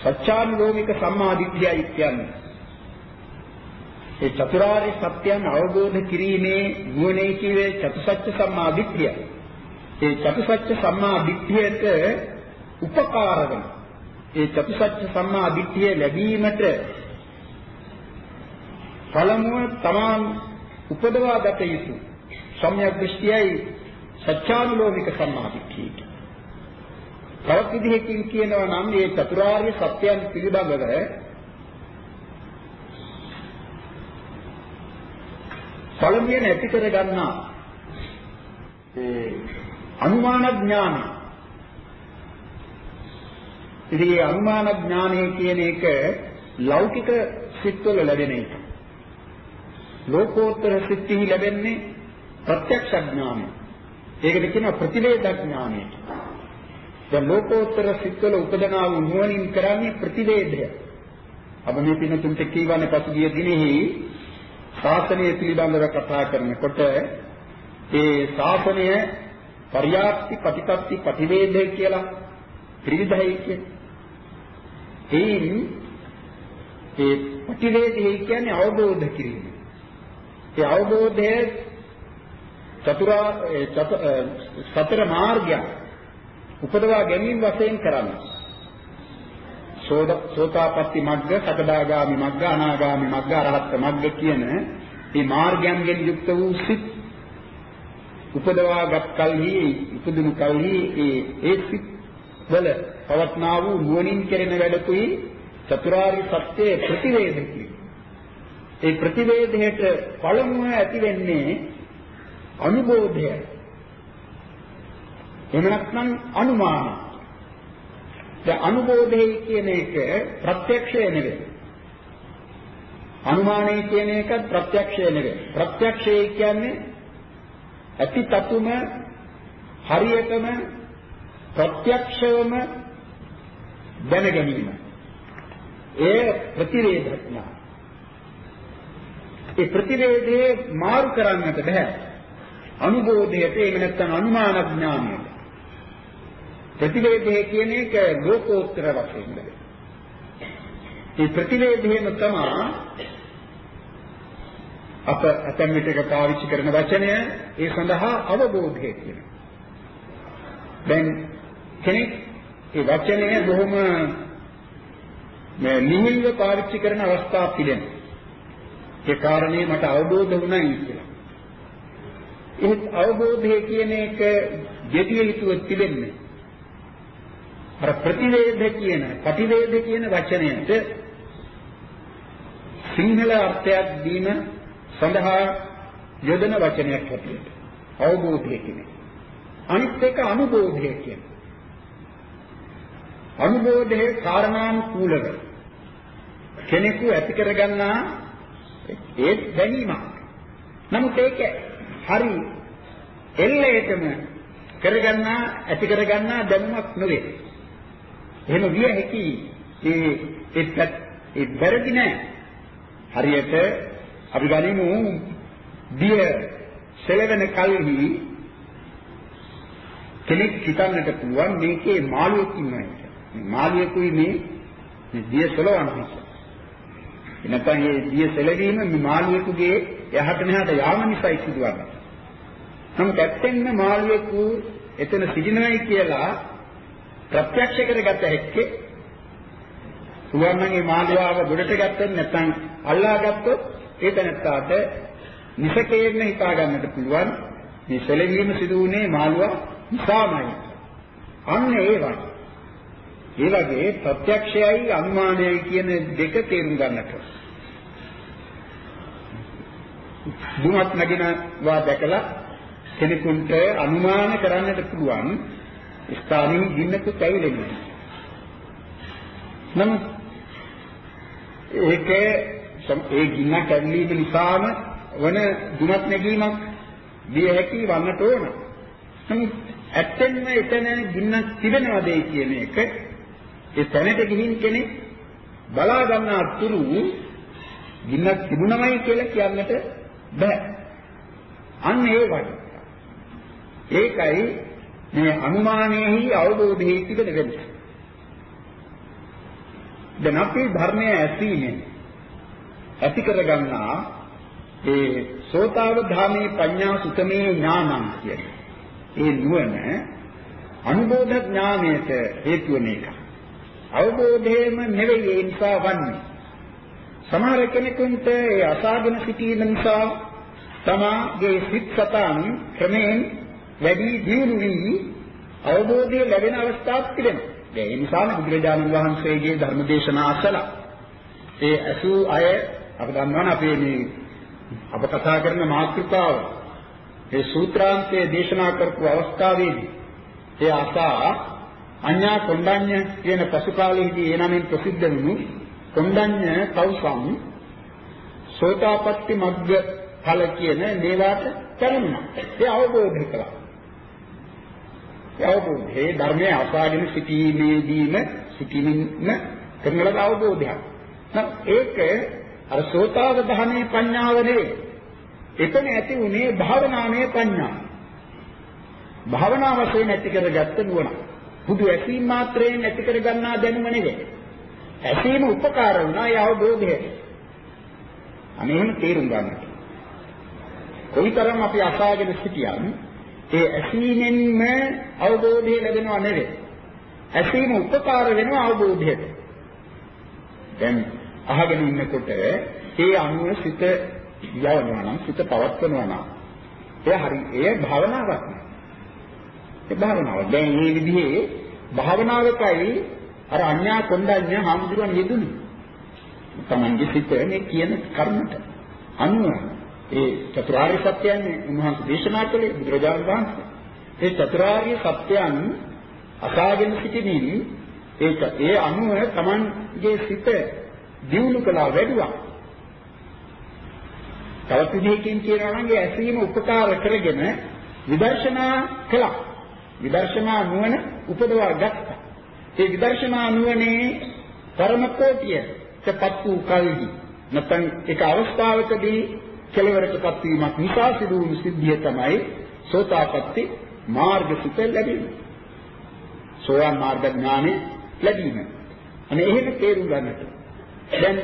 සත්‍යානුලෝමික සම්මාදිට්ඨියයි කියන්නේ. ඒ චතුරාර්ය සත්‍යයන් අවබෝධ කිරීමේ නුවණේ කිවේ චතුසත්‍ය සම්මාදිට්ඨිය. ඒ චතුසත්‍ය සම්මාදිට්ඨියට උපකාර වෙන ඒ චතුසත්‍ය සම්මාදිට්ඨිය ලැබීමට පළමුව තමන් උපදවා ගත යුතු සම්‍යක් දෘෂ්ටියයි සත්‍යානුලෝමික සම්මාදිට්ඨිය. තවත් විදිහකින් කියනවා නම් මේ චතුරාර්ය සත්‍යයන් පිළිබඳව පළමුවෙන් ඇති කර ගන්නා ඒ අනුමාන ඥානය. ඉතින් මේ අනුමාන ඥානය කියන එක ලෞකික සිත්වල ලැබෙන එක. ලෝකෝත්තර සිත්ෙහි ලැබෙන්නේ ප්‍රත්‍යක්ෂ ඥානය. ඒකට කියනවා ප්‍රතිවේද ඥානය. දැන් ලෝකෝත්තර සිත්වල උපදනා වූ නුවණින් කරන්නේ ප්‍රතිවේදය. අප මේ පින්නතුන්ට කියවන්නේ පසුගිය දිනෙහි ශාසනය පිළිබඳව කතා කරනකොට ඒ ශාසනය පරියාප්ති ප්‍රතිපත්ති ප්‍රතිවේදය කියලා ත්‍රිවිධයි කියන්නේ. එයින් ඒ ප්‍රතිවේදය කියන්නේ අවබෝධ කිරීම. ඒ අවබෝධය චතුරා සතර මාර්ගය උපදවා ගැනීම වශයෙන් කරන්නේ. සෝතාපට්ටි මග්ග, සකදාගාමි මග්ග, අනාගාමි මග්ග, අරහත් මග්ග කියන මේ මාර්ගයන්ගෙන් යුක්ත වූ සිත් උපදවාගත් කල්හි ඉපදුණු කල්හි ඒ ඒ සිත් වල පවත්නා වූ නුවණින් කෙරෙන වැඩකුයි චතුරාර්ය සත්‍ය ප්‍රතිවේද ඒ ප්‍රතිවේදයට පළමුව ඇති වෙන්නේ අනුබෝධය. එහෙම නැත්නම් අනුමානයි. දැන් අනුබෝධය කියන එක ප්‍රත්‍යක්ෂය නෙවෙයි. අනුමානය කියන එක ප්‍රත්‍යක්ෂය නෙවෙයි. ප්‍රත්‍යක්ෂය කියන්නේ ඇති තතුම හරියටම ප්‍රත්‍යක්ෂවම දැන ගැනීම. ඒ ප්‍රතිවේදඥා. ඒ ප්‍රතිවේදයේ මාරු කරන්නට බෑ. අනුබෝධයට එහෙම නැත්නම් අනුමාන ඥානයට. ප්‍රතිවේදය කියන එක ලෝකෝත්තර වශයෙන් බැහැ. මේ ප්‍රතිවේදයේම තමයි අප ඇතැම් විටක පාවිච්චි කරන වචනය ඒ සඳහා අවබෝධය කියන. දැන් කෙනෙක් ඒ වචනය බොහොම මේ නිහිල්ව පාවිච්චි කරන අවස්ථා පිළිගන්න. ඒ කාරණේ මට අවබෝධ වුණයි කියලා. ඒ අවබෝධය කියන එක යෙදිය යුතුව තිබෙන්නේ අර ප්‍රතිවේද කියන ප්‍රතිවේද කියන වචනයට සිංහල අර්ථයක් දීම සඳහා යොදන වචනයක් හැටියට අවබෝධය කියන්නේ. අනිත් එක අනුබෝධය කියන්නේ. අනුබෝධයේ කාරණානුකූලව කෙනෙකු ඇති කරගන්නා ඒ දැනීමක්. නමුත් ඒක හරි එල්ලේටම කරගන්නා ඇති කරගන්නා දැනුමක් නෙවෙයි. එහෙම විය හැකි ඒ ඒ ඒ වැරදි නෑ. හරියට අපි ගනිමු දිය සෙලවෙන කල්හි කෙනෙක් හිතන්නට පුළුවන් මේකේ මාළුවෙක් ඉන්නවා කියලා. මේ මාළුවෙකුයි මේ මේ දිය සලවන්නේ. එනකන් මේ දිය සෙලවීම මේ මාළුවෙකුගේ යහට මෙහාට යාම නිසායි සිදුවන්නේ. නමුත් ඇත්තෙන්ම මාළුවෙකු එතන සිටිනවයි කියලා ප්‍රත්‍යක්ෂ කරගත හැක්කේ සුවර්ණගේ මාළියාව ගොඩට ගත්තොත් නැත්නම් අල්ලා ගත්තොත් ඒ තැනත්තාට නිසකේන්න හිතා ගන්නට පුළුවන් මේ සැලවීම සිදු වුණේ මාළුවා නිසාමයි. අන්න ඒ වගේ. ඒ වගේ ප්‍රත්‍යක්ෂයයි අනුමානයයි කියන දෙක තේරුම් ගන්නට. දුමත් නගිනවා දැකලා කෙනෙකුට අනුමාන කරන්නට පුළුවන් ස්ථානින් ගින්නකුත් ඇවිලෙන්නේ. නමුත් ඒක ඒ ගින්නක් ඇවිලීම නිසාම වන දුමත් නැගීමක් විය හැකි වන්නට ඕන. නමුත් ඇත්තෙන්ම එතන ගින්නක් තිබෙනවද කියන එක ඒ තැනට ගිහින් කෙනෙක් බලා ගන්න අතුරු ගින්නක් තිබුණමයි කියලා කියන්නට බෑ. අන්න ඒ වගේ. ඒකයි මේ අනුමානයේහි අවබෝධයේ තිබෙන වෙනස. දැන් අපි ධර්මය ඇසීමෙන් ඇති කරගන්නා ඒ සෝතාවධාමේ පඤ්ඤා සුතමේ ඥානං කියන්නේ. ඒ නුවණ අනුබෝධ ඥානයට හේතු වෙන එක. අවබෝධයම නෙවෙයි ඒ නිසා වන්නේ. සමහර කෙනෙකුට ඒ අසාගෙන සිටීම නිසා තමාගේ සිත් සතන් ක්‍රමයෙන් වැඩි දියුණු වී අවබෝධය ලැබෙන අවස්ථාවක් තිබෙනවා. ඒ නිසාම බුදුරජාණන් වහන්සේගේ ධර්ම දේශනා අසලා ඒ අසූ අය අප දන්නවනේ අපේ මේ අප කතා කරන මාතෘකාව ඒ සූත්‍රාන්තයේ දේශනා කරපු අවස්ථාවේදී ඒ අසා අඤ්ඤා කොණ්ඩඤ්ඤ කියන පසු කාලයේදී ඒ නමින් ප්‍රසිද්ධ වුණු කොණ්ඩඤ්ඤ කෞසම් සෝතාපට්ටි මග්ග ඵල කියන මේවාට පැමිණුණා. ඒ අවබෝධ කළා. ඒ අවබෝධයේ ධර්මයේ අසාගෙන සිටීමේදීම සිටීමින් කරන ලද අවබෝධයක්. ඒක අර සෝතාපට්ඨානේ පඤ්ඤාව නෙවෙයි. එතන ඇති උනේ භාවනාමය පඤ්ඤාව. භාවනා වශයෙන් ඇති කරගත්ත නුවණ. බුදු ඇසීම මාත්‍රයෙන් ඇති කරගන්නා දැනුම නෙවෙයි. ඇසීම උපකාර වුණා ඒ අවබෝධයට. අනේ එහෙම තේරුම් ගන්නට. කොයිතරම් අපි අසාගෙන සිටියත් ඒ ඇසීමෙන්ම අවබෝධය ලැබෙනව නෙවෙයි. ඇසීම උපකාර වෙනවා අවබෝධයට. දැන් අහගෙන ඉන්නකොට ඒ අනුව සිත යවනවා නම් සිත පවත්වනවා නම් එය හරි එය භාවනාවක් නේ. ඒ භාවනාව. දැන් මේ විදිහේ භාවනාවකයි අර අඤ්ඤා කොණ්ඩඤ්ඤ හාමුදුරුවන් යෙදුනේ. තමන්ගේ සිත මේ කියන කර්මත අනුව ඒ චතුරාර්ය සත්‍යයන් උන්වහන්සේ දේශනා කළේ බුදුරජාණන් වහන්සේ. ඒ චතුරාර්ය සත්‍යයන් අසාගෙන සිටිනින් ඒක ඒ අනුව තමන්ගේ සිත දියුණු කළා වැඩුවා. තවත් විදිහකින් කියනවා නම් ඒ ඇසීම උපකාර කරගෙන විදර්ශනා කළා. විදර්ශනා නුවණ උපදවා ගත්තා. ඒ විදර්ශනා නුවණේ පරම කෝටියටපත් වූ කල්හි නැත්නම් ඒක අවස්ථාවකදී කෙලවරටපත් වීමක් නිසා සිදු වූ සිද්ධිය තමයි සෝතාපට්ටි මාර්ගසිත ලැබීම. සෝවාන් මාර්ග ඥානෙ ලැබීම. අනේ එහෙම තේරුම් ගන්නට. දැන්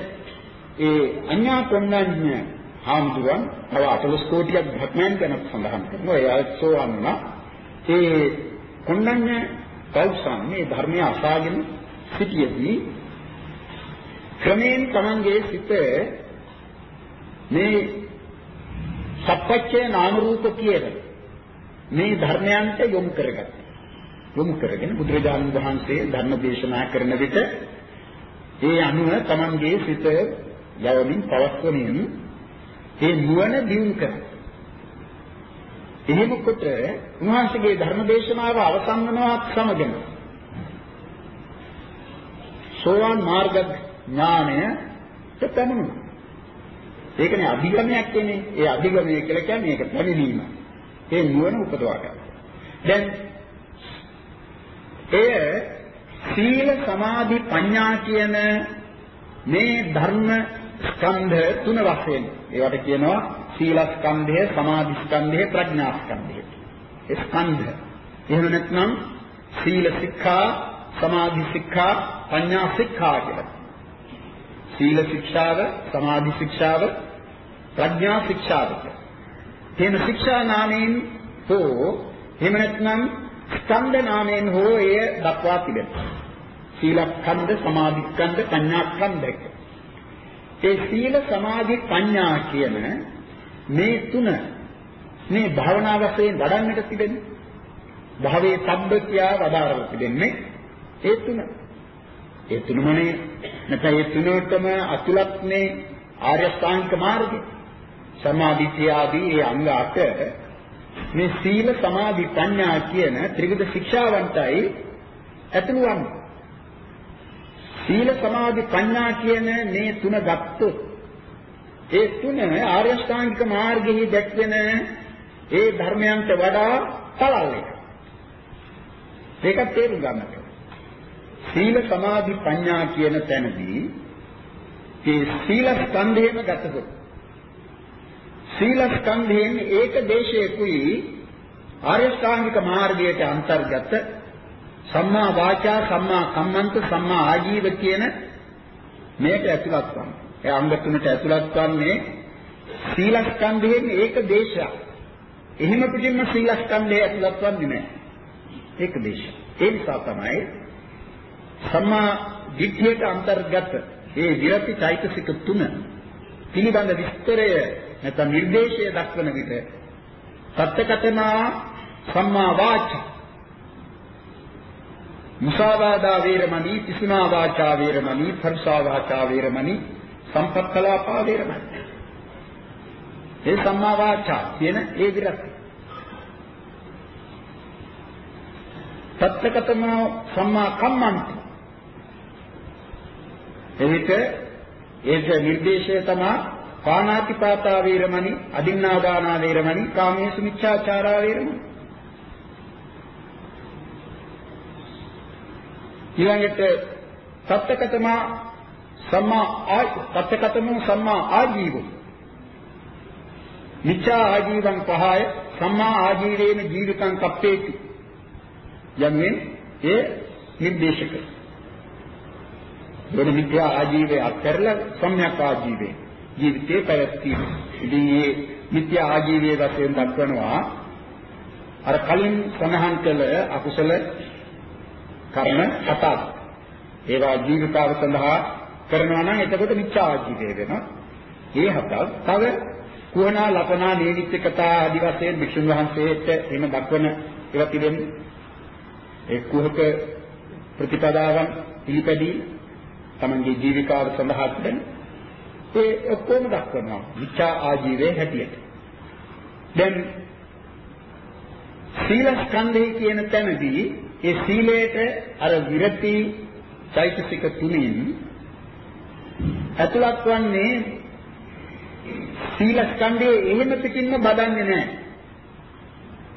ඒ අඤ්ඤා කොණ්ණඤ්ඤ හාමුදුරන් තව 14 කෝටියක් භක්මයන් ගැන සඳහන් කරනවා. ඒ අයත්සෝවන් වුණා. ඒ කොණ්ණඤ්ඤ කෞසම් මේ ධර්මය අසාගෙන සිටියේදී ක්‍රමයෙන් තමන්ගේ සිත මේ සප්පච්චේ නාම රූප කියන මේ ධර්මයන්ට යොමු කරගත්තා. යොමු කරගෙන බුදුරජාණන් වහන්සේ ධර්ම දේශනා කරන විට ඒ අනුව තමන්ගේ සිත යවමින් පවත්වමින් ඒ නුවණ දියුණු කරනවා. එහෙම කොට උන්වහන්සේගේ ධර්ම දේශනාව අවසන් වනවත් සමගම සෝවාන් මාර්ග ඥානයට පැමිණුණා. ඒකනේ අධිගමයක් කියන්නේ. ඒ අධිගමය කියලා කියන්නේ ඒක පැමිණීම. ඒ නුවණ උපදවා ගන්න. දැන් එය සීල සමාධි ප්‍රඥා කියන මේ ධර්ම ස්කන්ධ තුන වශයෙන් ඒවට කියනවා සීලස්කන්ධය, සමාධිස්කන්ධය, ප්‍රඥාස්කන්ධය. ඒ ස්කන්ධ. එහෙම නැත්නම් සීල ශික්ෂා, සමාධි ශික්ෂා, ප්‍රඥා ශික්ෂා කියලා. සීල ශික්ෂාව, සමාධි ශික්ෂාව, ප්‍රඥා ශික්ෂාව කියලා. තේන ශික්ෂා නාමයෙන් හෝ එහෙම නැත්නම් ස්කන්ධ නාමයෙන් හෝ එය දක්වා තිබෙනවා. සීලස්කන්ධ, සමාධිස්කන්ධ, ප්‍රඥාස්කන්ධ. ඒ සීල සමාධි ප්‍රඥා කියන මේ තුන මේ භාවනා වශයෙන් වඩන්නට තිබෙන්නේ භාවයේ සම්බ කියා වදාරලා තිබෙන්නේ ඒ තුන. ඒ තුනමනේ නැත්නම් ඒ තුනටම අතුලත්නේ ආර්ය ශ්‍රාන්තික මාර්ගය. සමාධි ආදී ඒ අංග අට මේ සීල සමාධි ප්‍රඥා කියන ත්‍රිවිධ ශික්ෂාවන්ටයි ඇතුළු වන්නේ. සීල සමාධි ප්‍රඥා කියන මේ තුන ගත්තොත් ඒ තුන ආර්ය ශ්‍රාන්තික මාර්ගයේ දැක්වෙන ඒ ධර්මයන්ට වඩා පළල් එක. ඒකත් තේරුම් ගන්නට. සීල සමාධි ප්‍රඥා කියන තැනදී ඒ සීල ස්කන්ධයම ගතකොට සීල ස්කන්ධයෙන් ඒක දේශයකුයි ආර්ය ශ්‍රාන්තික මාර්ගයට අන්තර්ගත සම්මා වාචා සම්මා කම්මන්ත සම්මා ආජීව කියන මේක ඇතුළත් වන්නේ. ඒ අංග තුනට ඇතුළත් වන්නේ සීලස්කන්ධයෙන් ඒක දේශයක්. එහෙම පිටින්ම සීලස්කන්ධය ඇතුළත් වන්නේ නැහැ. ඒක දේශයක්. ඒ නිසා තමයි සම්මා දිට්ඨියට අන්තර්ගත ඒ විරති චෛතසික තුන පිළිබඳ විස්තරය නැත්නම් නිර්දේශය දක්වන විට සත්‍යකතනා සම්මා වාචා. මුසාවාදා වේරමණී පිසුනා වාචා වේරමණී පරුසා වාචා වේරමණී සම්පත්තලාපා වේරමණී. ඒ සම්මා වාචා කියන ඒ විරති. සත්‍යකතම සම්මා කම්මන්ති. එවිට ඒක නිර්දේශය තමයි පාණාතිපාතා වේරමණී අදින්නාදානා වේරමණී කාමේසු මිච්ඡාචාරා වේරමණී. ඊළඟට සත්‍යකතම සම්මා ආ සත්‍යකතම සම්මා ආජීව. මිච්ඡා ආජීවං පහය සම්මා ආජීවේන ජීවිතං කප්පේති. යන්නේ ඒ නිර්දේශක. වෙන මිත්‍යා ආජීවයේ අත්හැරලා සම්‍යක් ආජීවයේ ජීවිතේ පැවැත්වීම. ඉතින් මේ මිත්‍යා ආජීවයේ වශයෙන් දක්වනවා අර කලින් සඳහන් කළ අකුසල කර්ම හතක්. ඒවා ජීවිතාව සඳහා කරනවා නම් එතකොට මිත්‍යා ආජීවය වෙනවා. ඒ හතක් තව කුහනා ලපනා නීනිත්‍යකතා ආදි වශයෙන් වික්ෂුන් වහන්සේට එහෙම දක්වන ඒවා පිළිෙන්නේ ඒ කුහක ප්‍රතිපදාවන් පිළිපැදී තමන්ගේ ජීවිකාව සඳහා කරන ඒ ඔක්කොම දක්වනවා විචා ආජීවයේ හැටියට. දැන් සීල ස්කන්ධය කියන තැනදී ඒ සීලයට අර විරති චෛතසික තුنين ඇතුළත් වන්නේ සීල ස්කන්ධයේ එහෙම පිටින්ම බදන්නේ නැහැ.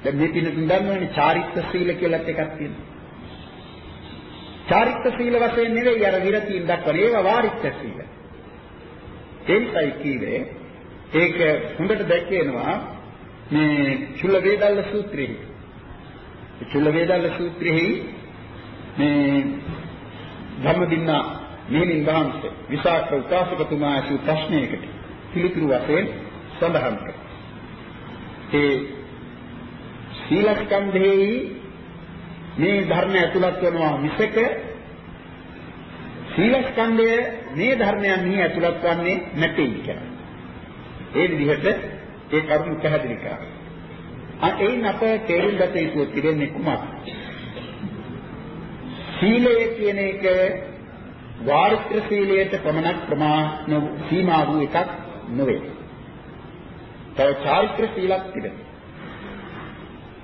දැන් මේ පිටින් දන්නවනේ චාරිත්‍ර සීල කියලාත් එකක් තියෙනවා. චාරිත්‍ර සීල වශයෙන් නෙවෙයි අර විරතියින් දක්වන ඒවා වාරිත්‍ර සීල. ඒකයි කීවේ ඒක හොඳට දැක්කේනවා මේ චුල්ල වේදල්ල සූත්‍රයේ. චුල්ල වේදල්ල සූත්‍රයේ මේ ධම්මදින්න මෙහෙණින් වහන්සේ විසාක උපාසකතුමා අසු ප්‍රශ්නයකට පිළිතුරු වශයෙන් සඳහන් කළා. ඒ සීලස්කන්ධෙහි මේ ධර්ම ඇතුළත් වෙනවා මිසක සීලස්කන්ධය මේ ධර්මයන්හි ඇතුළත් වන්නේ නැtei කියලා. ඒ විදිහට ඒ කරුණු පැහැදිලි කරා. අ එයින් අප තේරුම් ගත යුතු තිබෙන්නේ කුමක්ද? සීලය කියන එක වාරිත්‍ර සීලයට පමණක් ප්‍රමාණ සීමා වූ එකක් නොවේ. තව චාරිත්‍ර සීලක් තිබෙනවා.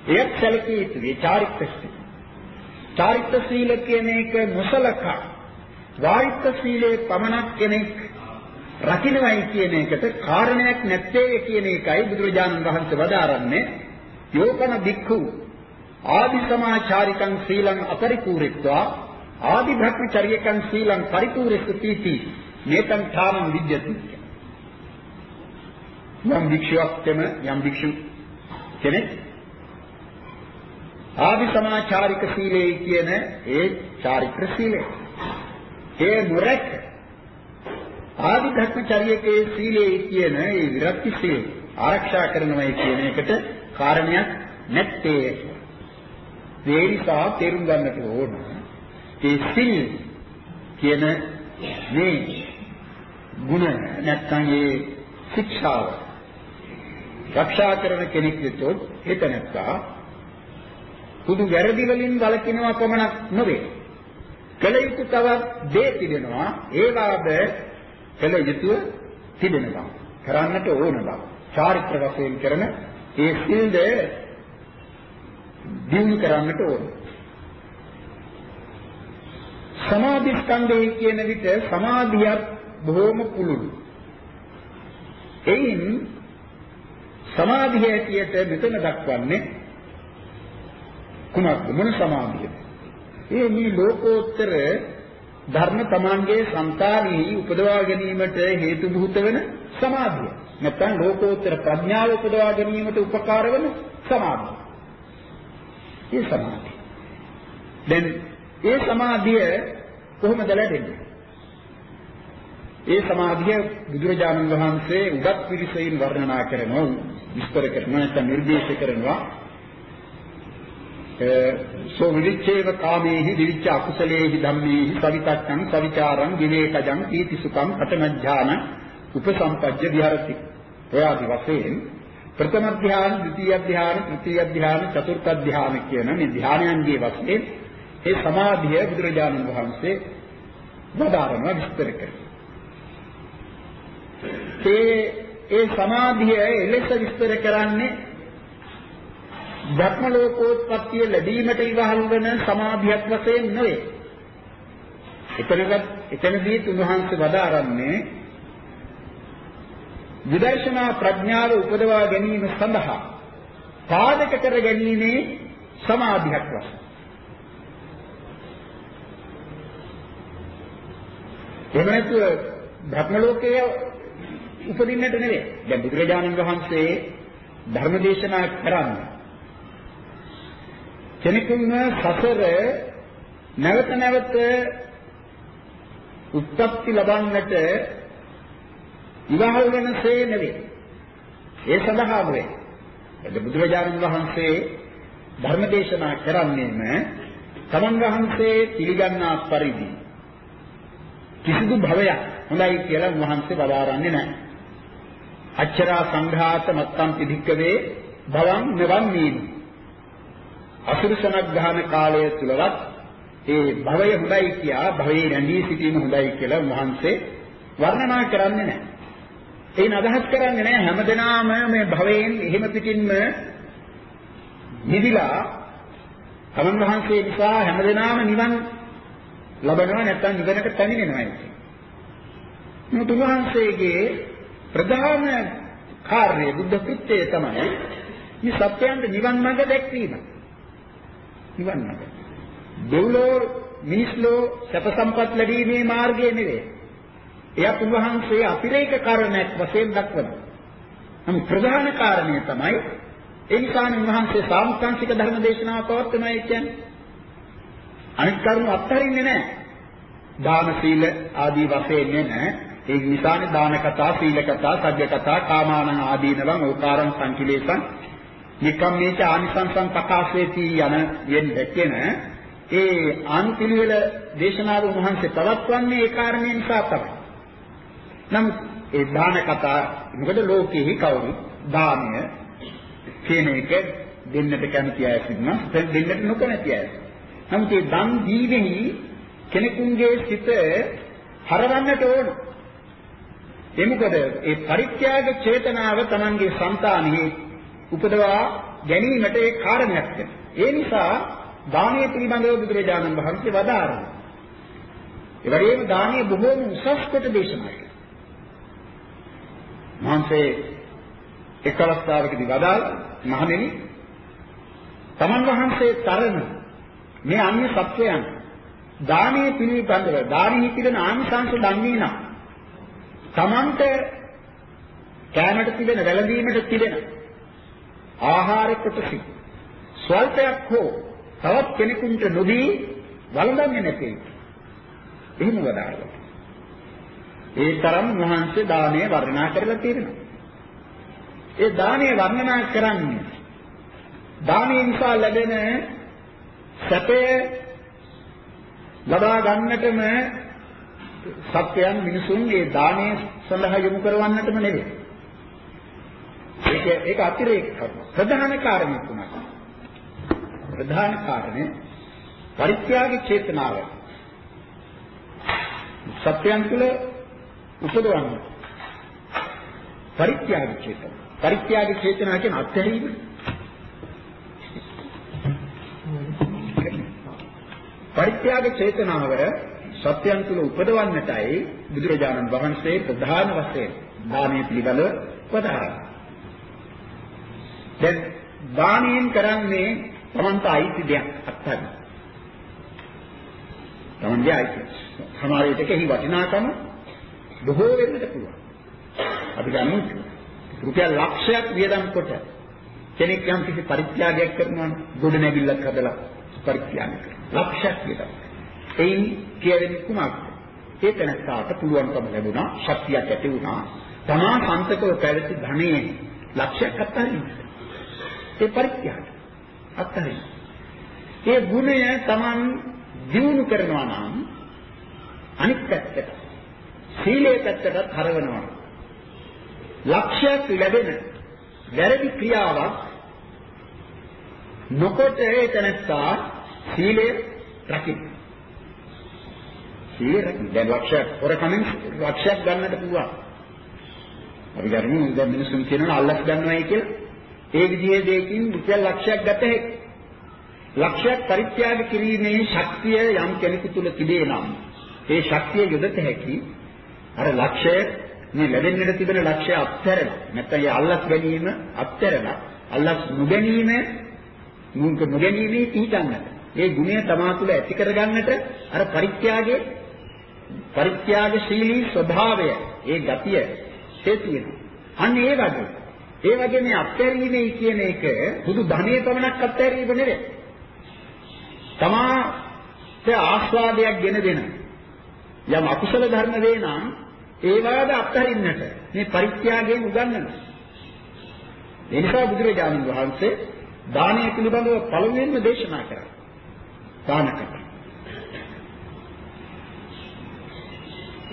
එයත් සැලකිය යුතුයි චාරිත්‍ර සීල. චාරිත්‍ර සීල කියන එක නොසලකා. වාරිත්‍ර සීලයේ පමණක් කෙනෙක් රකින්නයි කියන එකට කාරණයක් නැත්තේ කියන එකයි බුදුරජාණන් වහන්සේ වදාරන්නේ. යෝකන භික්ඛු ආදි සමාචාරිකං සීලං අපරිපූර්ණත්වා ආදි භ්‍රමචර්යකං සීලං පරිපූර්ණස්ති මේතං ථානං විද්‍යති යම් භික්ෂුවක් තෙම යම් භික්ෂු කෙනෙක් ආදි සමාචාරික සීලය කියන ඒ චාරිත්‍ර සීලය. ඒ මුරක් ආදි භ්‍රමචර්යකේ සීලය කියන ඒ විරක්ති සීලය ආරක්ෂා කරනවයි කියන එකට කාරණයක් නැත්තේ. ඒ නිසා තේරුම් ගන්නට ඕන. ඒ සීල් කියන මේ ගුණ නැත්නම් ඒ ශික්ෂාව රක්ෂා කරන කෙනෙක් විතොත් එතනත්තා සුදු වැරදි වලින් වළකිනවා පමණක් නොවේ. කළ යුතු තවත් දේ තිබෙනවා. ඒවාද කළ යුතුව තිබෙනවා. කරන්නට ඕන බව. චාරිත්‍ර වශයෙන් කරන ඒ සිල්ද දිනු කරන්නට ඕන. සමාධි ස්කන්ධය කියන විට සමාධියත් බොහොම පුළුල්. එයින් සමාධිය ඇටියට මෙතන දක්වන්නේ කුමක්ද මොන සමාධියද? ඒ මේ ලෝකෝත්තර ධර්ම තමන්ගේ సంతානෙහි උපදවා ගැනීමට හේතු බුත වෙන සමාධිය. නැත්නම් ලෝකෝත්තර ප්‍රඥාව උපදවා ගැනීමට උපකාර වෙන සමාධිය. ඒ සමාධිය. දැන් ඒ සමාධිය කොහොමද ලැබෙන්නේ? ඒ සමාධිය බුදුරජාණන් වහන්සේ උගත් පිරිසෙන් වර්ණනා කරනවා විස්තර කරනවා නැත්නම් නිර්දේශ කරනවා සෝ විරිච්ඡේව කාමේහි විරිච්ඡ අකුසලේහි ධම්මේහි සවිතක්කං සවිචාරං විවේකජං පීති සුඛං අතමඥාන උපසම්පජ්ජ විහරති ඔයාදි වශයෙන් ප්‍රථම ධ්‍යාන, ද්විතීය ධ්‍යාන, තෘතීය ධ්‍යාන, චතුර්ථ ධ්‍යාන කියන මේ ධ්‍යානයන්ගේ වශයෙන් ඒ සමාධිය බුදුරජාණන් වහන්සේ වදාරනවා විස්තර කරනවා. ඒ ඒ සමාධිය එලෙස විස්තර කරන්නේ ධර්ම ලෝකෝත්පත්තිය ලැබීමට ඉවහල් වන සමාධියක් වශයෙන් නෙවෙයි. එතනවත් එතනදී තුන්වහන්සේ වදාරන්නේ විදර්ශනා ප්‍රඥාව උපදවා ගැනීම සඳහා පාදක කර ගැනීමේ සමාධියක් වශයෙන්. එහෙම නැතුව භ්‍රම ලෝකයේ උපදින්නට නෙවෙයි. දැන් බුදුරජාණන් වහන්සේ ධර්ම දේශනා කරන්නේ කෙනෙකුම සසර නැවත නැවත උත්පත්ති ලබන්නට ඉවහල් වෙනසේ නෙවෙයි. ඒ සඳහා නෙවෙයි. එද බුදුරජාණන් වහන්සේ ධර්ම දේශනා කරන්නේම තමන් වහන්සේ පිළිගන්නා පරිදි කිසිදු භවයක් හොඳයි කියලා වහන්සේ බදාරන්නේ නැහැ. අච්චරා සංඝාත මත්තම් පිධික්කවේ භවං නවන්නේනි. අසුරසනක් ගහන කාලය තුලවත් ඒ භවය හොඳයි කියා භවයේ රැඳී සිටීම හොඳයි කියලා වහන්සේ වර්ණනා කරන්නේ නැහැ. ඒන අදහස් කරන්නේ නැහැ හැමදෙනාම මේ භවයෙන් එහෙම පිටින්ම නිදිලා තමන් වහන්සේ නිසා හැමදෙනාම නිවන් ලබනවා නැත්නම් නිවනට පැමිණෙනවා කියන්නේ. මේ තුන්වහන්සේගේ ප්‍රධාන කාර්යය බුද්ධ කෘත්‍යය තමයි මේ සත්‍යයන්ට නිවන් මඟ දැක්වීම. නිවන් මඟ. දෙව්ලෝ මිනිස්ලෝ සැප සම්පත් ලැබීමේ මාර්ගය නෙවෙයි. එයත් උන්වහන්සේ අතිරේක කාරණයක් වශයෙන් දක්වනවා. නමුත් ප්‍රධාන කාරණය තමයි ඒ නිසා උන්වහන්සේ සාමුක්ඛංශික ධර්ම දේශනාව පවත්වනවා කියන්නේ. අනිත් කරුණු අත්හරින්නේ නැහැ. දාන සීල ආදී වශයෙන් නැහැ. ඒ නිසානේ දාන කතා, සීල කතා, සග්ග කතා, කාමානං ආදීනවං ඕකාරං සංකිලේසං නිකම්මේච ආනිසංසං ප්‍රකාශේති යන යෙන් දැක්කෙන ඒ ආන්තිලිවල දේශනාව උන්වහන්සේ පවත්වන්නේ ඒ කාරණේ නිසා තමයි. නමුත් ඒ දාන කතා මොකද ලෝකෙහි කවුරු දානය කියන එක දෙන්නට කැමති අය සිටිනවා දෙන්නට නොකැමති අය. නමුත් ඒ දන් දීමෙහි කෙනෙකුගේ සිත හරවන්නට ඕන. ඒ මොකද ඒ පරිත්‍යාග චේතනාව Tamange సంతානෙහි උපදවා ගැනීමට ඒ කාරණයක් ඒ නිසා දානීය පිළිබඳව බුදුරජාණන් වහන්සේ වදාරනවා. ඒ වගේම දානීය බොහෝම උසස් කොට දේශනා කළා. මහන්සේ එක් අවස්ථාවකදී වදාළ මහණෙනි තමන් වහන්සේ තරණ මේ අන්‍ය සත්වයන් දානීය පිළිබඳව දානීය පිළින ආනිසංස දන්නේ නම් තමන්ට කැමට තිබෙන වැළඳීමට තිබෙන ආහාර කොටසි ස්වල්පයක් හෝ තවත් කෙනෙකුට නොදී වළඳන්නේ නැtei. එහෙම වදාළා. ඒ තරම් මහන්සිය දානය වර්ණනා කරලා තියෙනවා. ඒ දානය වර්ණනා කරන්නේ දානය නිසා ලැබෙන සැපය ලබා ගන්නටම සත්‍යයන් මිනිසුන් ඒ දානය සඳහා යොමු කරවන්නටම නෙවෙයි. ඒක ඒක අතිරේක කරුණ. ප්‍රධාන කාරණේ තුනක්. ප්‍රධාන කාරණේ පරිත්‍යාග චේතනාව. සත්‍යයන් තුළ උපදවන්න. පරිත්‍යාග චේතන. පරිත්‍යාග චේතනා කියන අත්හැරීම. පරිත්‍යාග චේතනාව සත්‍යයන් තුළ උපදවන්නටයි බුදුරජාණන් වහන්සේ ප්‍රධාන වශයෙන් දානය පිළිබඳව වදාළා. දැන් දානයෙන් කරන්නේ තමන්ට අයිති දෙයක් අත්හරින්න. තමන්ගේ අයිති. සමහර විටකෙහි වටිනාකම බොහෝ වෙන්නට පුළුවන්. අපි ගමු රුපියල් ලක්ෂයක් වියදම් කොට කෙනෙක් යම් කිසි පරිත්‍යාගයක් කරනවා ගොඩ නැගිල්ලක් හදලා පරිත්‍යාග කරනවා. ලක්ෂයක් වියදම්. එයින් කියවෙන්නේ කුමක්ද? ඒ තැනට පුළුවන්කම ලැබුණා, ශක්තියක් ඇති වුණා. තමා සන්තකව පැවති ධනෙන් ලක්ෂයක් අත්හරින්න. ඒ පරිත්‍යාගය අත්හරින්න. ඒ ගුණය Taman දිනු කරනවා නම් අනිත් පැත්තට සීලයේ පැත්තට හරවනවා. ලක්ෂයක් ලැබෙන වැරදි ක්‍රියාවක් නොකොට ඒ තැනස්සා සීලය රකින්න. සීලය රකින්න. දැන් ලක්ෂයක් හොරකමින් ලක්ෂයක් ගන්නට පුළුවන්. අපි ගන්න දැන් මිනිස්සුන් කියනවා අල්ලස් ගන්නවයි කියලා. ඒ විදිහේ දෙයකින් රුපියල් ලක්ෂයක් ගත හැකියි. ලක්ෂයක් පරිත්‍යාග කිරීමේ ශක්තිය යම් කෙනෙකු තුල තිබේ නම් ඒ ශක්තිය යොදත හැකි අර ලක්ෂය මේ ලැබෙන්නට තිබෙන ලක්ෂය අත්හැරලා නැත්නම් ඒ අල්ලස් ගැනීම අත්හැරලා අල්ලස් නොගැනීම මුංක නොගැනීමේ පිහිටන්නට ඒ ගුණය තමා තුළ ඇති කරගන්නට අර පරිත්‍යාගයේ පරිත්‍යාගශීලී ස්වභාවය ඒ ගතිය හේතු වෙනවා. අන්න ඒ වගේ. ඒ වගේ මේ අත්හැරීමේ කියන එක බුදු ධනෙ පමණක් අත්හැරීම නෙවෙයි. තමාට ආස්වාදයක් ගෙන දෙන යම් අකුසල ධර්ම වේ නම් ඒවාද අත්හරින්නට මේ පරිත්‍යාගයෙන් උගන්වනවා. ඒ නිසා බුදුරජාණන් වහන්සේ දානය පිළිබඳව පළමුවෙන්ම දේශනා කරා. දානකට.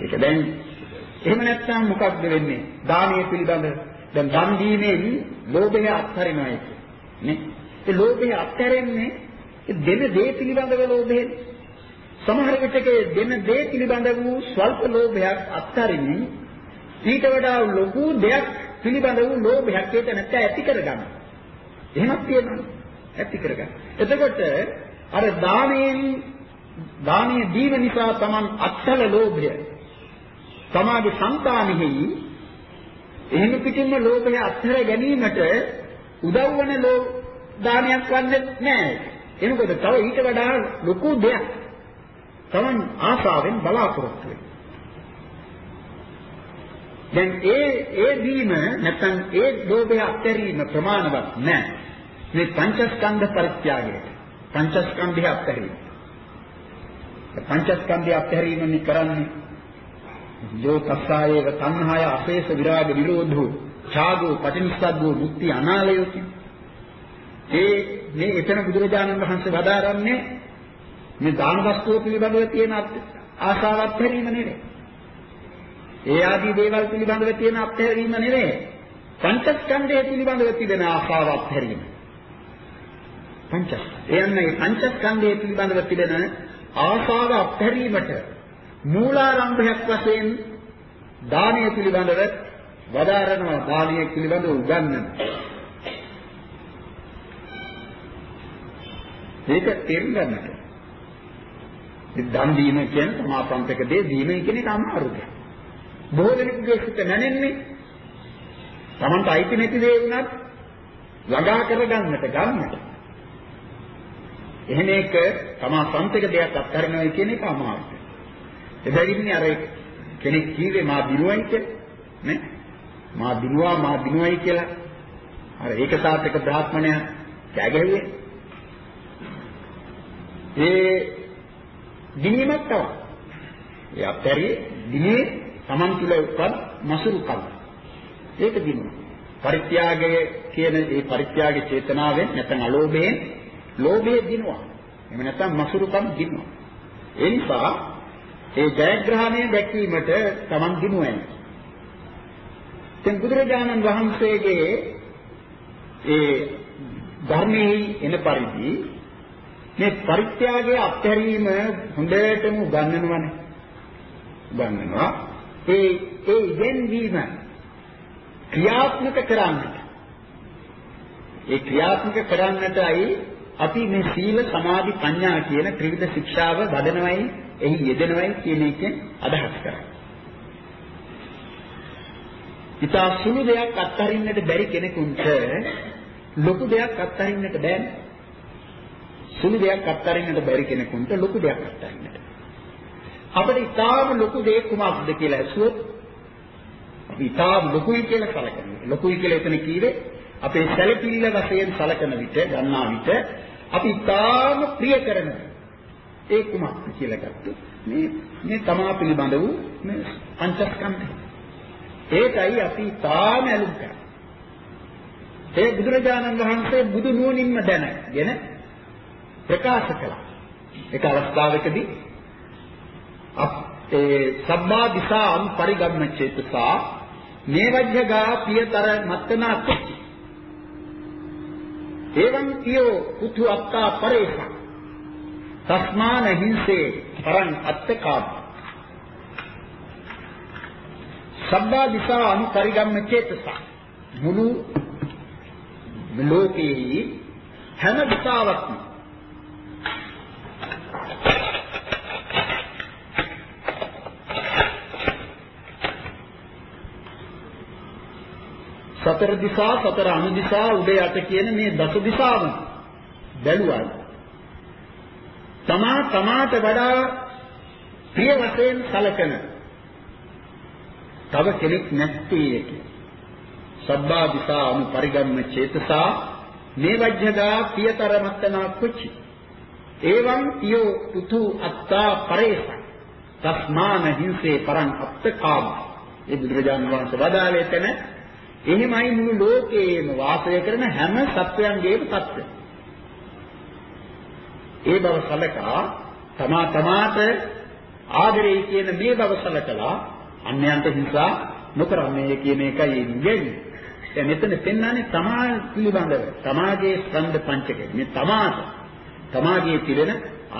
ඒක දැන් එහෙම නැත්නම් මොකක්ද වෙන්නේ? දානය පිළිබඳ දැන් දන් දීමෙන් ලෝභය අත්හරිනවා කියන්නේ. ඒ ලෝභය අත්හැරෙන්නේ දෙන දේ පිළිබඳව ලෝභයෙන් සමහර විටක දෙන දේ පිළිබඳ වූ ස්වල්ප ලෝභයක් අත්හරින්නේ ඊට වඩා ලොකු දෙයක් පිළිබඳ වූ ලෝභයක් ඒක නැත්නම් ඇති කරගන්න. එහෙමත් තියෙනවා. ඇති කරගන්න. එතකොට අර දානයෙන් දානීය දීම නිසා Taman අත්හල ලෝභය තමාගේ సంతානෙහි එහෙම පිටින්ම ලෝභය අත්හැර ගැනීමට උදව් වන ලෝ දානයක් වන්නේ නැහැ. එනකොට තව ඊට වඩා ලොකු දෙයක් Taman ආශාවෙන් බලාපොරොත්තු වෙනවා. දැන් ඒ ඒ දීම නැත්නම් ඒ ලෝභය අත්හැරීම ප්‍රමාණවත් නැහැ. මේ පංචස්කන්ධ පරිත්‍යාගයට. පංචස්කන්ධය අත්හැරීම. පංචස්කන්ධය අත්හැරීමනි කරන්නේ. යෝ තස්සායේව තණ්හාය අපේස විරාග විරෝධෝ ඡාගෝ පටිනිස්සග්ගෝ මුක්ති අනාලයෝ ඒ මේ එතන බුදුරජාණන් වහන්සේ වදාරන්නේ මේ දාන වස්තුව පිළිබඳව තියෙන ආශාවත් හැරීම නෙවෙයි. ඒ ආදී දේවල් පිළිබඳව තියෙන අත්හැරීම නෙවෙයි. පංචස්කන්ධය පිළිබඳව තිබෙන ආශාවත් හැරීම. පංචස්කන්ධය. එයන්නේ පංචස්කන්ධය පිළිබඳව තිබෙන ආශාව අත්හැරීමට මූලාරම්භයක් වශයෙන් දානය පිළිබඳව වදාරනවා දානය පිළිබඳව උගන්වනවා. ඒක තේරුම් ගන්නට. දන් දීම කියන්නේ සමාපන්තක දේ දීම කියන එක අමාරු දෙයක්. බොහෝ දෙනෙකුගේ සිත නැනෙන්නේ Tamanට අයිති නැති දේ වුණත් ළඟා කරගන්නට ගන්නට. එහෙම එක තමා සම්පතක දෙයක් අත්හරිනවා කියන එක අමාරුයි. එබැවින් අර කෙනෙක් කීවේ මා දිනුවයි කියලා නේ? මා දිනුවා මා දිනුවයි කියලා අර ඒක සාර්ථක බ්‍රාහ්මණයා කෑගැහුවේ. ඒ දිනීමක් තමයි. ඒ අත්හැරියේ දිනේ Taman තුල උපත් මසුරුකම. ඒක දිනුවා. පරිත්‍යාගය කියන ඒ පරිත්‍යාග චේතනාවෙන් නැත්නම් අලෝභයෙන් ලෝභය දිනුවා. එහෙම නැත්නම් මසුරුකම් දිනුවා. ඒ නිසා ඒ ජයග්‍රහණය දැක්වීමට Taman දිනුවයි. දැන් බුදුරජාණන් වහන්සේගේ ඒ ධර්මයේ එන පරිදි මේ පරිත්‍යාගයේ අත්හැරීම හොඳටම උගන්වනවානේ. උගන්වනවා. ඒ ඒ ඉගෙනවීම ක්‍රියාත්මක කරන්නට. ඒ ක්‍රියාත්මක කරන්නටයි අපි මේ සීල සමාධි ප්‍රඥා කියන ත්‍රිවිධ ශික්ෂාව වඩනවයි එහි යෙදෙනවයි කියන එකෙන් අදහස් කරන්නේ. ඉතා සුළු දෙයක් අත්හරින්නට බැරි කෙනෙකුට ලොකු දෙයක් අත්හරින්නට බෑනේ. සුළු දෙයක් අත්හරින්නට බැරි කෙනෙකුට ලොකු දෙයක් අත්හරින්නට. අපිට ඉතාම ලොකු දෙයක් කුමක්ද කියලා ඇසුවොත් අපි ඉතාම ලොකුයි කියලා සැලකනවා. ලොකුයි කියලා එතන කීවේ අපේ සැලකිල්ල වශයෙන් සලකන විට ගන්නා විට අපි තාම ප්‍රිය කරන ඒ කුමක්ද කියලා ගත්තොත් මේ මේ තමා පිළිබඳ වූ මේ පංචස්කන්ධය. ඒකයි අපි තාම ඇලුම් කරන්නේ. ඒ බුදුරජාණන් වහන්සේ බුදු නුවණින්ම දැනගෙන ප්‍රකාශ කළා. ඒක අවස්ථාවකදී ඒ සම්මා දිසා අනුපරිගම්ම චේතසා නේවජ්ජගා පියතර මත්තනා කුච්චි එවං පියෝ පුතු අත්තා පරේස තස්මාන හිංසේ පරං අත්තකාබ් සම්මා දිසා අනුපරිගම්ම චේතසා. මුළු ලෝකේ හැම දිසාවක්ම සතර දිසා සතර අනු දිසා උඩ යට කියන මේ දස දිසාව බැලුවා තමා තමාට වඩා ප්‍රිය වශයෙන් සැලකෙන. තව කෙනෙක් නැත්තේ සබ්බා දිසා අනු පරිගම්ම චේතසා මේ වජ්ජදා පියතර මත්තනා කුච්චි. එවං යෝ පුතු අත්තා පරේස. තස්මාන හිංසේ පරං අප්තකාම ඒ බුදුරජාණන් වහන්සේ වදාළේ තැන. එහෙමයි මුළු ලෝකයේම වාසය කරන හැම සත්වයන්ගේම தත්ත්වය. ඒ බව සලකා තමා තමාට ආදරේ කියන මේ බව සලකලා අන්‍යයන්ට හිංසා නොකරන්නේ කියන එකයි ඉන්නේ. දැන් මෙතන පෙන්වන්නේ තමා පිළිබඳව තමාගේ ස්කන්ධ පංචකය. මේ තමාට තමාගේ පිළිෙන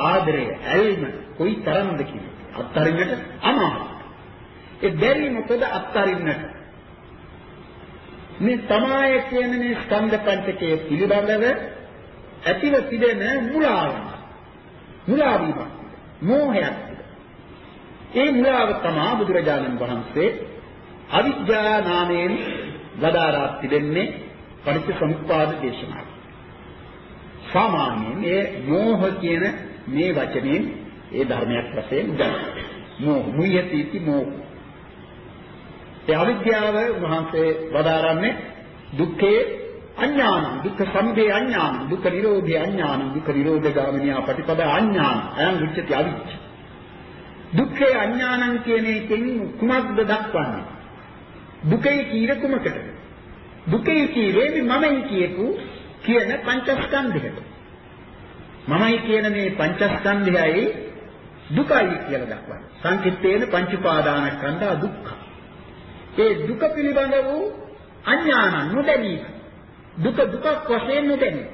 ආදරය, ඇල්ම කොයි තරම්ද කියන්නේ. අත්තරින්නට අමාරුයි. ඒ බැරි මොකද අත්තරින්නට මේ සමාය කියන මේ ස්කන්ධ පංචකයේ පිළිබඳව ඇතිව තිබෙන මුලාව. මුලා වීම. මෝහයක්. ඒ මුලාව තමයි බුදුරජාණන් වහන්සේ අවිද්‍යා නාමයෙන් වදාරා තිබෙන්නේ පටිච්චසමුප්පාද දේශනාව. සාමාන්‍යයෙන් මේ මෝහ කියන මේ වචනේ ඒ ධර්මයක් වශයෙන් උගන්වනවා. මෝහ මුයති මෝහ ඒ අවිද්‍යාව වහන්සේ වදාරන්නේ දුක්ඛේ අඥාන දුක්ඛ සමුදය අඥාන දුක්ඛ නිරෝධේ අඥාන දුක්ඛ නිරෝධ ගාමිනියා පටිපද අඥාන අයං උච්චති අවිච්ඡ. දුක්ඛේ අඥානං කියන එකෙන් කුමක්ද දක්වන්නේ? දුකේ කීර කුමකට දුකේ කීරේ මමයි කියපු කියන පංචස්කන්ධයට මමයි කියන මේ පංචස්කන්ධයයි දුකයි කියලා දක්වන්නේ. සංකිට්ඨේන පංච උපාදානස්කන්ධා දුක්ඛ. ඒ දුක පිළිබඳ වූ අඥාන නොදැනීම. දුක දුකක් වශයෙන් නොදැනීම.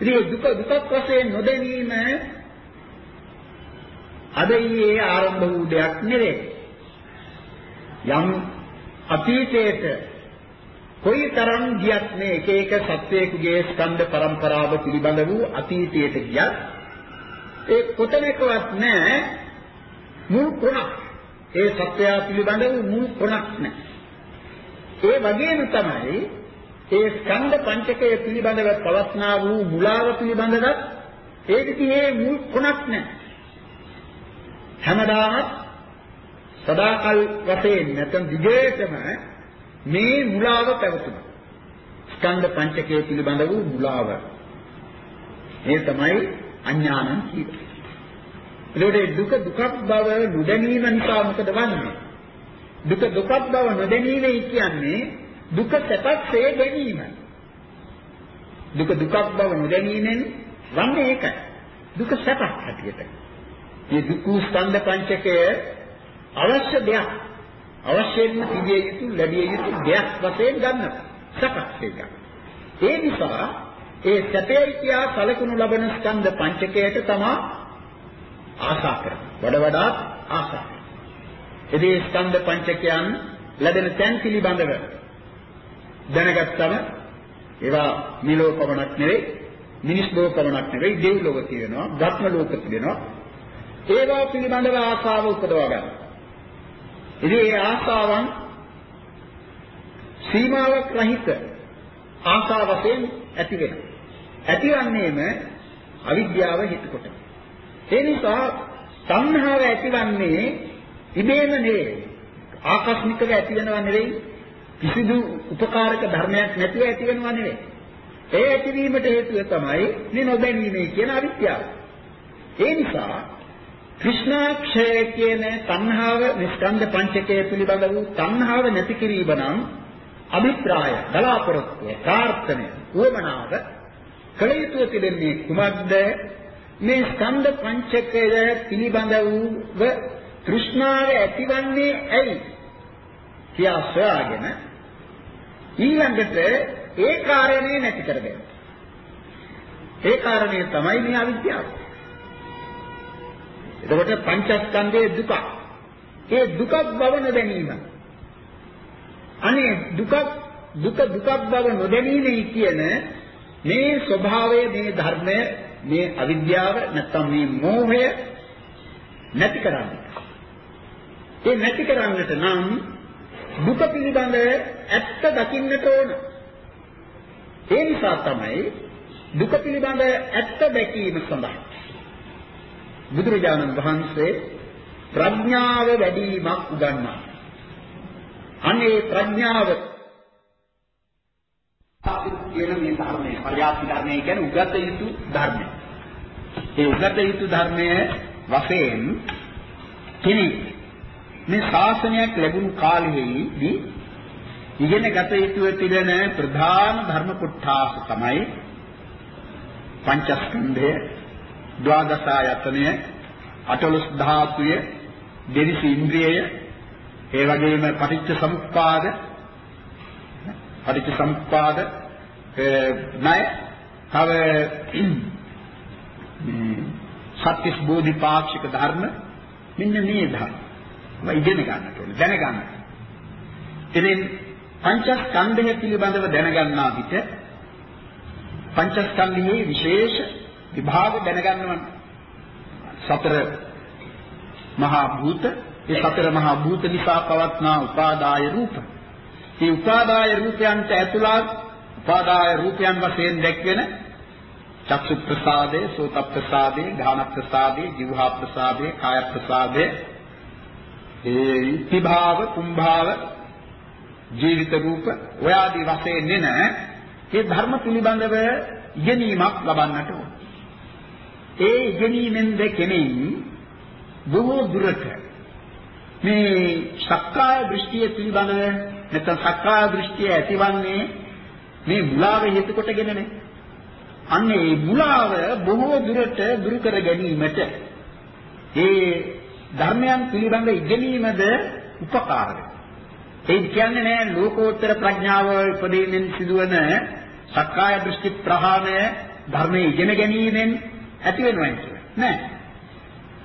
ඉතින් දුක දුකක් වශයෙන් නොදැනීම අද ඊයේ ආරම්භ වූ දෙයක් නෙවෙයි. යම් අතීතයේට කොයිතරම් ගියත් මේ එක එක සත්වයකගේ ස්කන්ධ පරම්පරාව පිළිබඳ වූ අතීතයට ගියත් ඒ කොතනකවත් නැහැ මුල් කොනක් ඒ සත්‍යය පිළිබඳව මුල් කොනක් නැහැ. ඒ වගේම තමයි ඒ ස්කන්ධ පංචකය පිළිබඳව පවස්නා වූ මුලාව පිළිබඳවත් ඒ විදිහේ මුල් කොනක් නැහැ. හැමදාම සදාකල් වශයෙන් නැත්නම් දිගටම මේ මුලාව පැවතුණා. ස්කන්ධ පංචකය පිළිබඳ වූ මුලාව. ඒ තමයි අඥානං කියන්නේ. එතකොට දුක දුකක් බව නොදැනීම නිසා මොකද වන්නේ? දුක දුකක් බව නොදැනීමයි කියන්නේ දුක සැපක්සේ ගැනීම. දුක දුකක් බව නොදැනීමෙන් වන්නේ ඒකයි. දුක සැපක් හැටියට. මේ දුක් ස්කන්ධ පංචකය අවශ්‍ය දෙයක්. අවශ්‍යයෙන්ම තිබිය යුතු ලැබිය යුතු දෙයක් වශයෙන් ගන්න සැපක් ඒක. ඒ නිසා ඒ සැපේ කියා සලකුණු ලබන ස්කන්ධ පංචකයට තමයි ආශා කරනවා. වඩ වඩාත් ආශා කරනවා. ඉතින් ස්කන්ධ පංචකයන් ලැබෙන තැන් පිළිබඳව දැනගත්තම ඒවා නිලෝ පවණක් නෙවෙයි මිනිස් ලෝක පවණක් නෙවෙයි දෙව් ලෝක තියෙනවා, ධර්ම ලෝක තියෙනවා. ඒවා පිළිබඳව ආශාව උපදවා ගන්න. ඉතින් ඒ ආශාවන් සීමාවක් රහිත ආශාවයෙන් ඇති වෙනවා. ඇතිවන්නේම අවිද්‍යාව හේතු කොටයි. ඒ නිසා සංහාව ඇතිවන්නේ ඉබේම නෙවෙයි. ආකස්මිකව ඇති වෙනව නෙවෙයි. කිසිදු උපකාරක ධර්මයක් නැතිව ඇති වෙනව නෙවෙයි. ඒ ඇතිවීමට හේතුව තමයි මේ නොදැනීමේ කියන අවිද්‍යාව. ඒ නිසා કૃષ્ණාක්ෂය කියන තණ්හාව නිස්කන්ධ පංචකය පිළිබඳ වූ තණ්හාව නැති කිරීම නම් අභිප්‍රාය බලාපොරොත්තුව ප්‍රාර්ථනය උවමනාව කළ යුතු තිබෙන්නේ කුමක්ද මේ ස්කන්ධ පංචකය පිළිබඳ වූව තෘෂ්ණාව ඇතිවන්නේ ඇයි කියා සොයාගෙන ඊළඟට ඒ කාරණේ නැති කරගන්න. ඒ කාරණේ තමයි මේ අවිද්‍යාව. එතකොට පංචස්කන්ධයේ දුක. ඒ දුකක් බව නොදැනීම. අනේ දුකක් දුක දුකක් බව නොදැනීමයි කියන මේ ස්වභාවය මේ ධර්මය මේ අවිද්‍යාව නැත්නම් මේ මෝහය නැති කරන්න. ඒ නැති කරන්නට නම් දුක පිළිබඳ ඇත්ත දකින්නට ඕන. ඒ නිසා තමයි දුක පිළිබඳ ඇත්ත දැකීම සඳහා බුදුරජාණන් වහන්සේ ප්‍රඥාව වැඩිවීමක් උගන්වනවා. අනේ ප්‍රඥාව කියන මේ ධර්මය පරියාප්ති ධර්මය කියන්නේ උගත යුතු ධර්මය. ඒ උගත යුතු ධර්මයේ වශයෙන් කෙනෙක් මේ ශාසනයක් ලැබුණු කාලෙහිදී ඉගෙන ගත යුතු තිබෙන ප්‍රධාන ධර්ම කොටස තමයි පංචස්කන්ධය, ද්වාදස ආයතනය, අටලොස් ධාතුය, දෙවිස ඉන්ද්‍රියය, ඒ වගේම පටිච්ච සමුප්පාද, පටිච්ච සමුප්පාද ණය තව සත්‍විස් බෝධිපාක්ෂික ධර්ම මෙන්න මේ ධර්ම. ඉගෙන ගන්නට ඕනේ දැනගන්න. ඉතින් පංචස්කන්ධය පිළිබඳව දැනගන්නා විට පංචස්කන්ධයේ විශේෂ විභාග දැනගන්නවනේ. සතර මහා භූත ඒ සතර මහා භූත නිසා පවත්නා උපාදාය රූප. මේ උපාදාය රූපයන්ට ඇතුළත් උපාදාය රූපයන් වශයෙන් දැක්වෙන චක්සු ප්‍රසාදේ, සෝත ප්‍රසාදේ, ගාන ප්‍රසාදේ, જીවහා ප්‍රසාදේ, කාය ප්‍රසාදේ, ඒ ඉතිභාව, කුම්භාව, ජීවිත රූප ඔය ආදී වශයෙන් නෙන මේ ධර්ම පිළිබඳව ඉගෙනීමක් ලබන්නට ඕන. ඒ ඉගෙනීමෙන් දෙකෙනින් බොහෝ දුරට මේ සක්කාය දෘෂ්ටිය පිළිබඳව නැත්නම් සක්කාය දෘෂ්ටිය ඇතිවන්නේ මේ මුලාව හේතු කොටගෙනනේ. අන්න ඒ මුලාව බොහෝ දුරට දුරු කර ගැනීමට ඒ ධර්මයන් පිළිබඳ ඉගෙනීමද උපකාර ඒ කියන්නේ නෑ ලෝකෝත්තර ප්‍රඥාව උපදීනෙන් සිදුවන සක්කාය දෘෂ්ටි ප්‍රහාණය ධර්මයේ ඉගෙන ගැනීමෙන් ඇති වෙනවා කියන්නේ නෑ.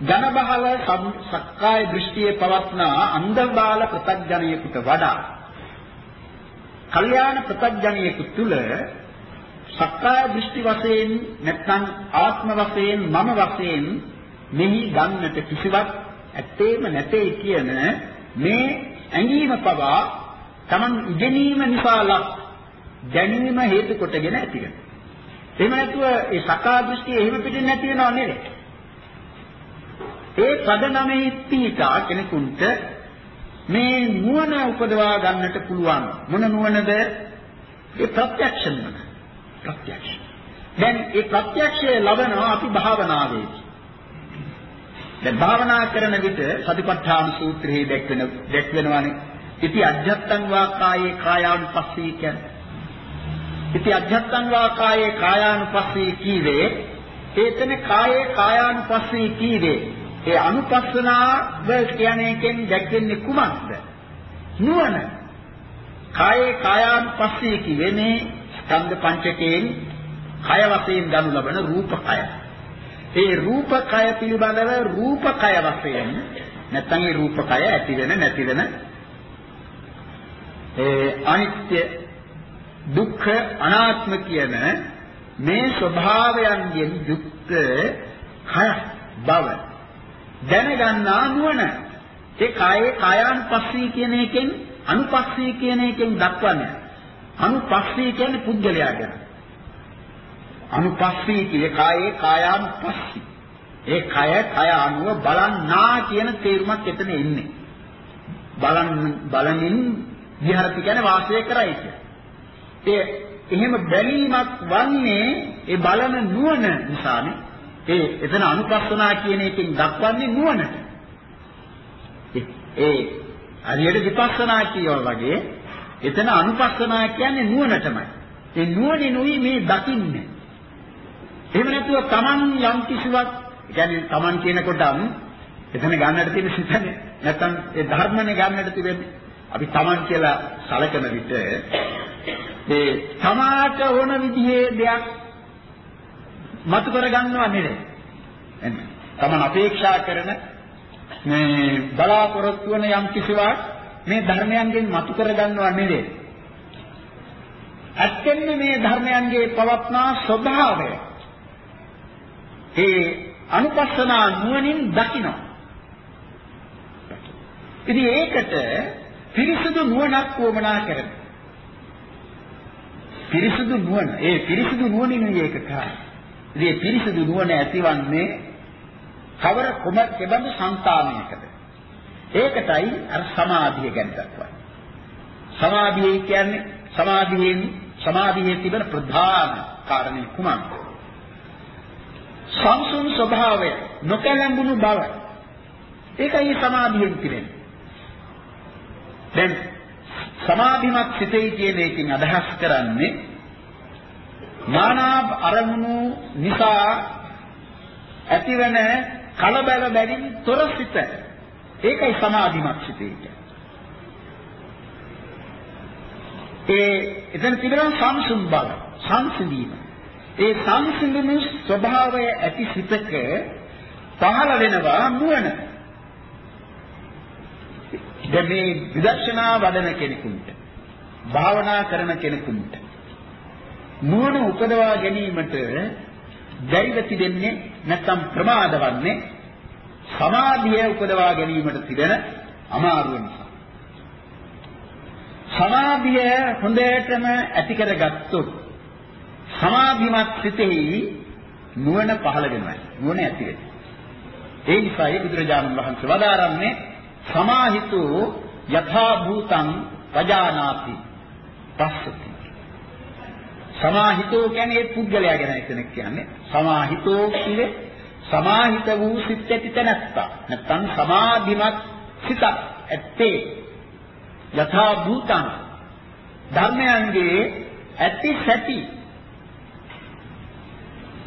ඝන බහල සක්කාය දෘෂ්ටියේ පවත්නා අන්ධබාල ප්‍රත්‍යඥයෙකුට වඩා කල්යාණ ප්‍රත්‍යඥයෙකු තුල සක්කාය දෘෂ්ටි වශයෙන් නැත්නම් ආත්ම වශයෙන් මම වශයෙන් මෙහි ගන්නට කිසිවක් ඇත්තේම නැtei කියන මේ ඇඟීම පවා Taman ඉගෙනීම නිසා ලක් දැනීම හේතු කොටගෙන ඇති වෙනවා. එහෙම නැතුව ඒ සක්කාය දෘෂ්ටි එහෙම පිටින් නැති වෙනව නෙවෙයි. ඒ පදනමේ තීතා කෙනෙකුට මේ නුවණ උපදවා ගන්නට පුළුවන් මොන නුවණද ඒ ප්‍රත්‍යක්ෂ නුවණ ප්‍රත්‍යක්ෂ දැන් ඒ ප්‍රත්‍යක්ෂය ලබනවා අපි භාවනාවේදී දැන් භාවනා කරන විට සතිපට්ඨාන සූත්‍රයේ දැක්වෙන දැක්වෙනවානේ ඉති අධ්‍යත්තං වා කායේ කායානුපස්සී කියන්නේ ඉති අධ්‍යත්තං වා කායේ කායානුපස්සී කීවේ ඒතන කායේ කායානුපස්සී කීවේ ඒ අනුපස්සනාව කියන එකෙන් දැක්වෙන්නේ කුමක්ද? නුවණ. කායේ කායානුපස්සී කියන්නේ ස්කන්ධ පංචකයෙන් කය වශයෙන් ගනු ලබන රූප කය. ඒ රූප කය පිළිබඳව රූප කය වශයෙන් නැත්නම් ඒ රූප කය ඇති වෙන නැති වෙන ඒ අනිත්‍ය දුක්ඛ අනාත්ම කියන මේ ස්වභාවයන්ගෙන් යුක්ත කය බව දැනගන්නා නුවණ. ඒ කායේ කායානුපස්සී කියන එකෙන් අනුපස්සී කියන එකෙන් දක්වන්නේ. අනුපස්සී කියන්නේ පුද්ගලයා ගැන. අනුපස්සී කියේ කායේ කායානුපස්සී. ඒ කය කය අනුව බලන්නා කියන තේරුමක් එතන ඉන්නේ. බලන් බලමින් විහරති කියන්නේ වාසය කරයි ඒ එහෙම බැලීමක් වන්නේ ඒ බලන නුවණ නිසානේ. ඒ එතන අනුපස්සනා කියන එකෙන් දක්වන්නේ නුවණට. ඒ හරියට විපස්සනා කියනවා වගේ එතන අනුපස්සනා කියන්නේ නුවණටමයි. ඒ නුවණිනුයි මේ දකින්නේ. එහෙම නැතුව Taman යම් කිසිවක් කියන්නේ Taman කියනකොටම එතන ගන්නට තියෙන සිතනේ නැත්තම් ඒ ධර්මනේ ගන්නට තිබෙන්නේ. අපි Taman කියලා සැලකන විට ඒ තමාට ඕන විදිහේ දෙයක් මතු කර ගන්නව නෙවෙයි. තමන් අපේක්ෂා කරන මේ බලාපොරොත්තු වන යම් කිසිවක් මේ ධර්මයන්ගෙන් මතු කර ගන්නව නෙවෙයි. ඇත්තෙන්ම මේ ධර්මයන්ගේ පවත්නා ස්වභාවය ඒ අනුපස්සනා නුවණින් දකිනවා. ඉතින් ඒකට පිරිසුදු නුවණක් වමනා කරනවා. පිරිසුදු නුවණ. ඒ පිරිසුදු නුවණින් මේක කරන්නේ. ඉතින් පිරිසුදු නුවණ ඇතිවන්නේ කවර කොම කෙබඳු సంతානයකද? ඒකටයි අර සමාධිය ගැන දක්වන්නේ. සමාධිය කියන්නේ සමාධියෙන් සමාධියේ තිබෙන ප්‍රධාන කාරණේ කුමක්ද? සංසුන් ස්වභාවය නොකලංගුණු බව. ඒකයි සමාධියෙන් තිබෙන්නේ. දැන් සමාධිමත් සිතේ කියන එකෙන් අදහස් කරන්නේ නානා අරමුණු නිසා ඇතිවන කලබල බැවින් තොර සිත. ඒකයි සමාධිමත් සිතේ ඒ එතන තිබෙන සංසුන් බව, සංසිඳීම. ඒ සංසිඳුණු ස්වභාවය ඇති සිතක පහළ වෙනවා නුවණ. දැන් මේ විදර්ශනා වඩන කෙනෙකුට භාවනා කරන කෙනෙකුට නුවණ උපදවා ගැනීමට බැරිව තිබෙන්නේ නැත්නම් ප්‍රමාදවන්නේ සමාධිය උපදවා ගැනීමට තිබෙන අමාරුව නිසා. සමාධිය හොඳටම ඇති කරගත්තොත් සමාධිමත් සිතෙහි නුවණ පහළ වෙනවා. නුවණ ඇති වෙනවා. ඒ නිසායි බුදුරජාණන් වහන්සේ වදාරන්නේ සමාහිතෝ යථා භූතං පජානාති පස්සති සමාහිතෝ කියන්නේ ඒ පුද්ගලයා ගැන කෙනෙක් කියන්නේ සමාහිතෝ කියන්නේ සමාහිත වූ සිත් ඇති තැනැත්තා නැත්නම් සමාධිමත් සිත ඇත්තේ යථා භූතං ධර්මයන්ගේ ඇති සැටි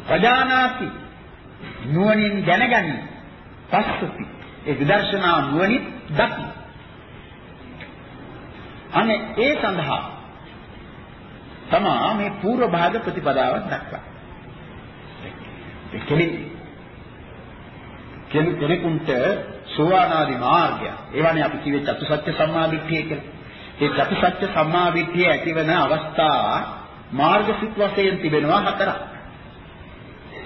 පජානාති නුවණින් දැනගනි පස්සති ඒ විදර්ශනා නුවණින් දකි. අනේ ඒ සඳහා තමා මේ පූර්ව භාග ප්‍රතිපදාවක් දක්වන්නේ. කෙනෙක් කෙනෙකුට සෝවානාදී මාර්ගය. ඒවනේ අපි කිව්වේ චතුසත්‍ය සම්මාදිට්ඨිය කියලා. ඒ චතුසත්‍ය සම්මාදිට්ඨිය ඇතිවන අවස්ථා මාර්ගසිත වශයෙන් තිබෙනවා හතරක්.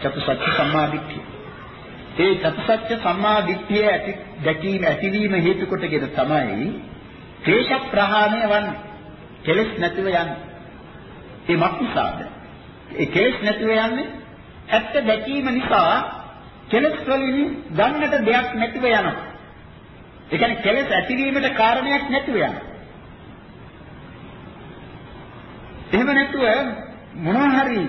චතුසත්‍ය සම්මාදිට්ඨිය. ඒ චතුසත්‍ය සම්මා දිට්ඨිය ඇති දැකීම ඇතිවීම හේතු කොටගෙන තමයි ක්ලේශ ප්‍රහාණය වන්නේ. කෙලස් නැතිව යන්නේ. ඒ මක්නිසාද? ඒ කෙලස් නැතිව යන්නේ ඇත්ත දැකීම නිසා කෙලස් වලින් ගන්නට දෙයක් නැතිව යනවා. ඒ කියන්නේ කෙලස් ඇතිවීමට කාරණයක් නැතිව යනවා. එහෙම නැතුව මොනවා හරි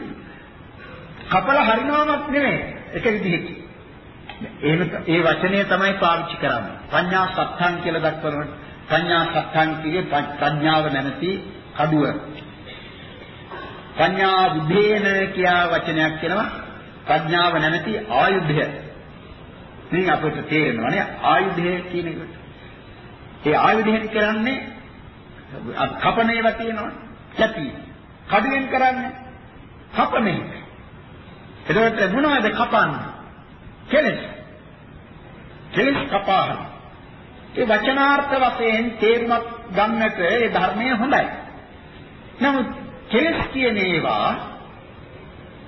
කපල හරිනවමත් නෙමෙයි. එක විදිහකින්. එහෙම ඒ වචනය තමයි පාවිච්චි කරන්නේ. ප්‍රඥා සත්‍යං කියලා දක්වනකොට ප්‍රඥා සත්‍යං කියේ ප්‍රඥාව නැමැති කඩුව. ප්‍රඥා විදේන කියා වචනයක් කියනවා ප්‍රඥාව නැමැති ආයුධය. මේ අපිට තේරෙනවානේ ආයුධය කියන එක. ඒ ආයුධයෙන් කරන්නේ කපන ඒවා තියෙනවා. කැපි. කඩුවෙන් කරන්නේ කපන එක. එතකොට මොනවද කපන්නේ? කෙලෙස්. කෙලෙස් කපාහන. ඒ වචනාර්ථ වශයෙන් තේරුමක් ගන්නට ඒ ධර්මය හොඳයි. නමුත් කෙලෙස් කියන ඒවා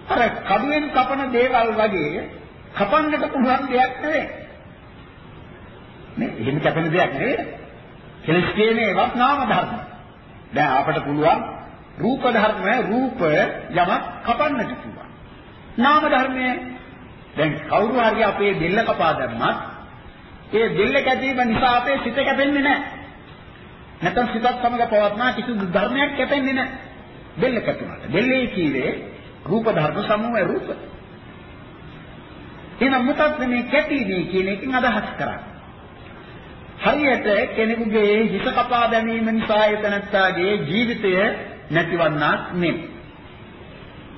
අර කඩුවෙන් කපන දේවල් වගේ කපන්නට පුළුවන් දෙයක් නෙවෙයි. නේ එහෙම කපන දෙයක් නෙවෙයි. කෙලෙස් කියන ඒවා නාම ධර්ම. දැන් අපට පුළුවන් රූප ධර්ම රූප යමක් කපන්නට පුළුවන්. නාම ධර්මයේ දැන් කවුරු හරි අපේ දෙල්ල කපා දැම්මත් ඒ දෙල්ල කැපීම නිසා අපේ සිත කැපෙන්නේ නැහැ. නැත්නම් සිතත් සමග පවත්නා කිසිදු ධර්මයක් කැපෙන්නේ නැහැ. දෙල්ල කැපුණාට. දෙල්ලේ කීවේ රූප ධර්ම සමූහය රූප. කපන එක කපන එක. ඒ වචනාර්ථ වශයෙන් තේරුමක් ගන්නට ඒ ධර්මය හොඳයි. එහෙනම් මොකක්ද මේ කැපීමේ කියන එකෙන් අදහස් කරන්නේ? හරියට කෙනෙකුගේ හිත කපා දැමීම නිසා එතනත්තාගේ ජීවිතය නැතිවන්නක් නෙමෙයි.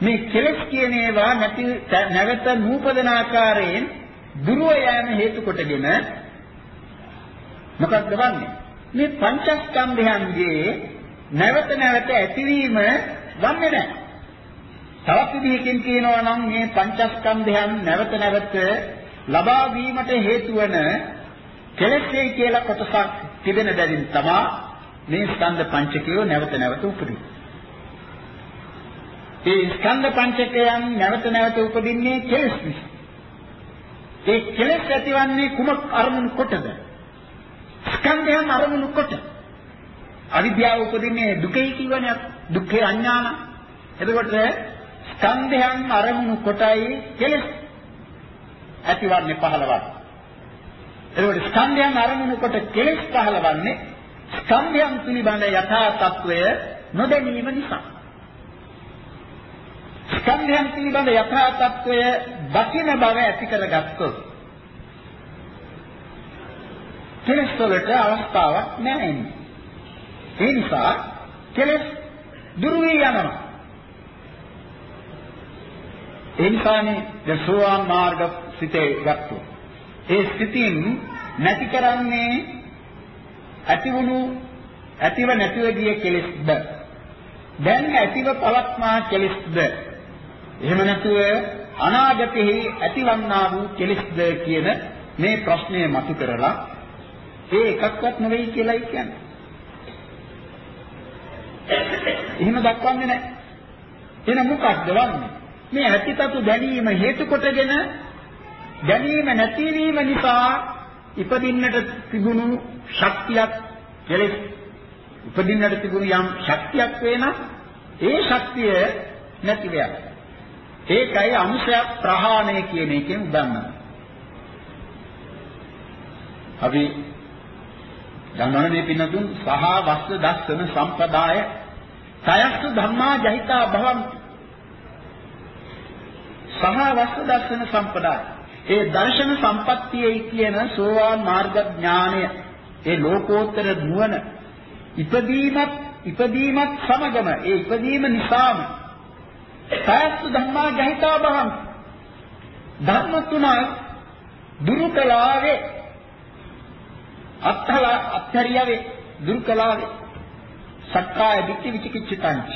මේ කෙලස් කියන ඒවා නැති නැවත නූපදන ආකාරයෙන් දුරව යෑම හේතු කොටගෙන මොකක්ද වන්නේ? මේ පංචස්කන්ධයන්ගේ නැවත නැවත ඇතිවීම වන්නේ නැහැ. තවත් විදිහකින් කියනවා නම් මේ පංචස්කන්ධයන් නැවත නැවත ලබා වීමට හේතු වන කෙලෙස්යි කියලා කොටසක් තිබෙන බැවින් තමයි මේ ස්කන්ධ පංචකය නැවත නැවත උපදින්නේ. ඒ ස්කන්ධ පංචකයන් නැවත නැවත උපදින්නේ කෙලෙස් නිසා. ඒ කෙලෙස් ඇතිවන්නේ කුමක් අරමුණු කොටද? ස්කන්ධයන් අරමුණු කොට. අවිද්‍යාව උපදින්නේ දුකයි කියවනේ දුක්ඛේ අඥාන. එතකොට ස්කන්ධයන් අරමුණු කොටයි කෙලෙස් ඇතිවන්නේ පහළවන්නේ. එතකොට ස්කන්ධයන් අරමුණු කොට කෙලෙස් පහළවන්නේ ස්කන්ධයන් පිළිබඳ යථා තත්වය නොදැනීම නිසා. ස්කන්ධයන් පිළිබඳ යථා තත්වය දකින බව ඇති කරගත්තොත් කෙලෙස් වලට අවස්ථාවක් නැහැ. ඒ නිසා කෙලෙස් දුරු වී යනවා. ඒ නිසානේ දසෝවාන් මාර්ග සිතේ ගත්තොත් ඒ ස්ථිතින් නැති කරන්නේ ඇතිවුණු ඇතිව නැතිව ගිය කෙලෙස්ද දැන් ඇතිව පවත්නා කෙලෙස්ද එහෙම නැතුව අනාගතෙහි ඇතිවන්නා වූ කෙලෙස්ද කියන මේ ප්‍රශ්නය මතු කරලා ඒ එකක්වත් නෙවෙයි කියලායි කියන්නේ. එහෙම දක්වන්නේ නැහැ. එහෙනම් මොකක්ද වන්නේ? මේ ඇතිතතු දැනීම හේතු කොටගෙන දැනීම නැතිවීම නිසා ඉපදින්නට තිබුණු ශක්තියක් කෙලෙස් උපදින්නට තිබුණු යම් ශක්තියක් වෙන ඒ ශක්තිය නැති වෙනවා. ඒකයි අනුශය ප්‍රහාණය කියන එකෙන් උදන්නන. අපි ගන්නවනේ මේ පින්නතුන් සහ වස්ස දස්සන සම්පදාය සයස්ස ධම්මා ජහිතා භවಂತಿ. සහ වස්ස දස්සන සම්පදාය. ඒ දර්ශන සම්පත්තියයි කියන සෝවාන් මාර්ග ඥානය ඒ ලෝකෝත්තර නුවණ ඉපදීමත් ඉපදීමත් සමගම ඒ ඉපදීම නිසාම සයස්ස ධම්මා ජහිතා භවං ධර්ම තුන දුරු කලාවේ අත්හල අත්හැරියාවේ දුරු කලාවේ සක්කාය දිට්ඨි විචිකිච්ඡිතංච.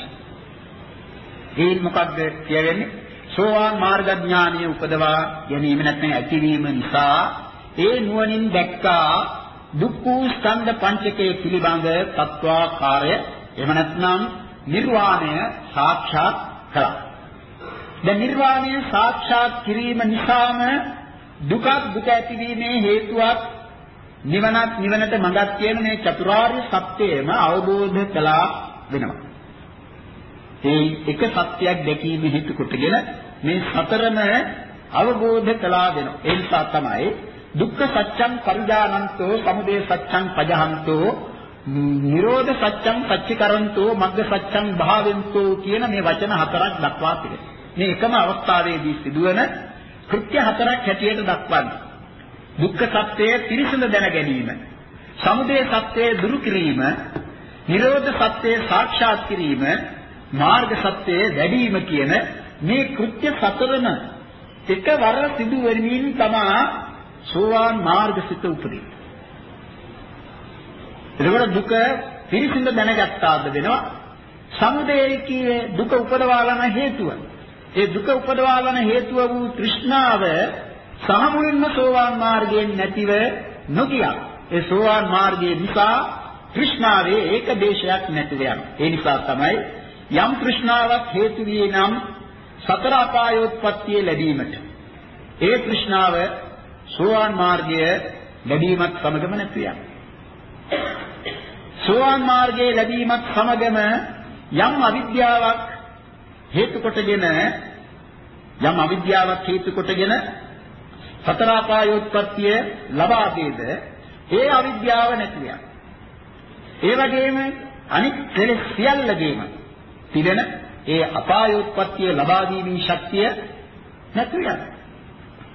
ඒ මොකද්ද කියවෙන්නේ? සෝවාන් මාර්ග ඥානීය උපදවා ගැනීම නැත්නම් ඇතිවීම නිසා ඒ නුවණින් දැක්කා දුක්ඛ ස්කන්ධ පංචකයේ පිළිබඳ තත්වාකාරය. එහෙම නැත්නම් නිර්වාණය සාක්ෂාත් කළා. දැන් නිර්වාණය සාක්ෂාත් කිරීම නිසාම දුක දුක ඇතිවීමේ හේතුවක් නිවනත් නිවනට මඟක් කියන මේ චතුරාර්ය සත්‍යයම අවබෝධ කළා වෙනවා. ඒ එක සත්‍යයක් දැකීම හේතු කොටගෙන මේ සතරම අවබෝධ කළා වෙනවා. ඒ නිසා තමයි දුක්ඛ සත්‍යං පරිජානන්තෝ සමුදය සත්‍යං පජහන්තෝ නිරෝධ සත්‍යං පච්චිකරන්තෝ මග්ග සත්‍යං භාවෙන්තෝ කියන මේ වචන හතරක් දක්වා තිබෙනවා. මේ එකම අවස්ථාවේදී සිදුවන කෘත්‍ය හතරක් හැටියට දක්වන්නේ. දුක්ඛ සත්‍යය පිරිසිදු දැන ගැනීම, සමුදය සත්‍යය දුරු කිරීම, නිරෝධ සත්‍යය සාක්ෂාත් කිරීම, මාර්ග සත්‍යය වැඩිම කියන මේ කෘත්‍ය සතරම එකවර සිදු වෙමින් තමයි සෝවාන් මාර්ග සිත උපදින්නේ. එතකොට දුක පිරිසිදු දැනගත්තාද වෙනවා. සමුදය කීවේ දුක උපදවාලන හේතුව. ඒ දුක උපදවාලන හේතුව වූ තෘෂ්ණාව සාමුලින්ම සෝවාන් මාර්ගයෙන් නැතිව නොගියා. ඒ සෝවාන් මාර්ගයේ නිසා තෘෂ්ණාවේ ඒක දේශයක් නැතිව යනවා. ඒ නිසා තමයි යම් තෘෂ්ණාවක් හේතු වී නම් සතර අපායෝත්පත්තිය ලැබීමට ඒ තෘෂ්ණාව සෝවාන් මාර්ගය ලැබීමත් සමගම නැති යනවා. සෝවාන් මාර්ගයේ ලැබීමත් සමගම යම් අවිද්‍යාවක් හේතු කොටගෙන යම් අවිද්‍යාවක් හේතු කොටගෙන සතර අපායෝත්පත්තිය ලබා දෙද ඒ අවිද්‍යාව නැති යනවා. ඒ වගේම අනිත් කෙලෙස් සියල්ලගේම තිබෙන ඒ අපායෝත්පත්තිය ලබා දීමේ ශක්තිය නැති යනවා.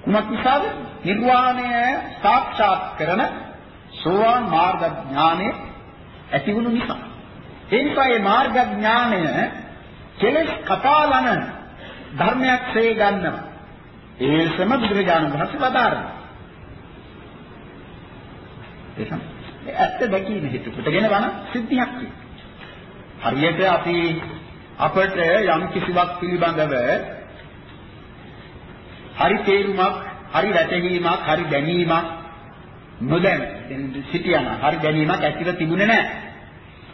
කුමක් නිසාද? නිර්වාණය සාක්ෂාත් කරන සෝවාන් මාර්ග ඥානය ඇති වුණු නිසා. ඒ නිසා මේ මාර්ග ඥානය කෙලස් කපාලන ධර්මයක් සේ ගන්නවා. ඒ සම බුදුරජාණන් වහන්සේ වදාරනවා. ඒක ඇත්ත දැකීම හේතු කොටගෙන වන සිද්ධියක් හරියට අපි අපට යම් කිසිවක් පිළිබඳව හරි තේරුමක්, හරි වැටහීමක්, හරි දැනීමක් නොදැන සිටියන හරි දැනීමක් ඇතිව තිබුණේ නැහැ.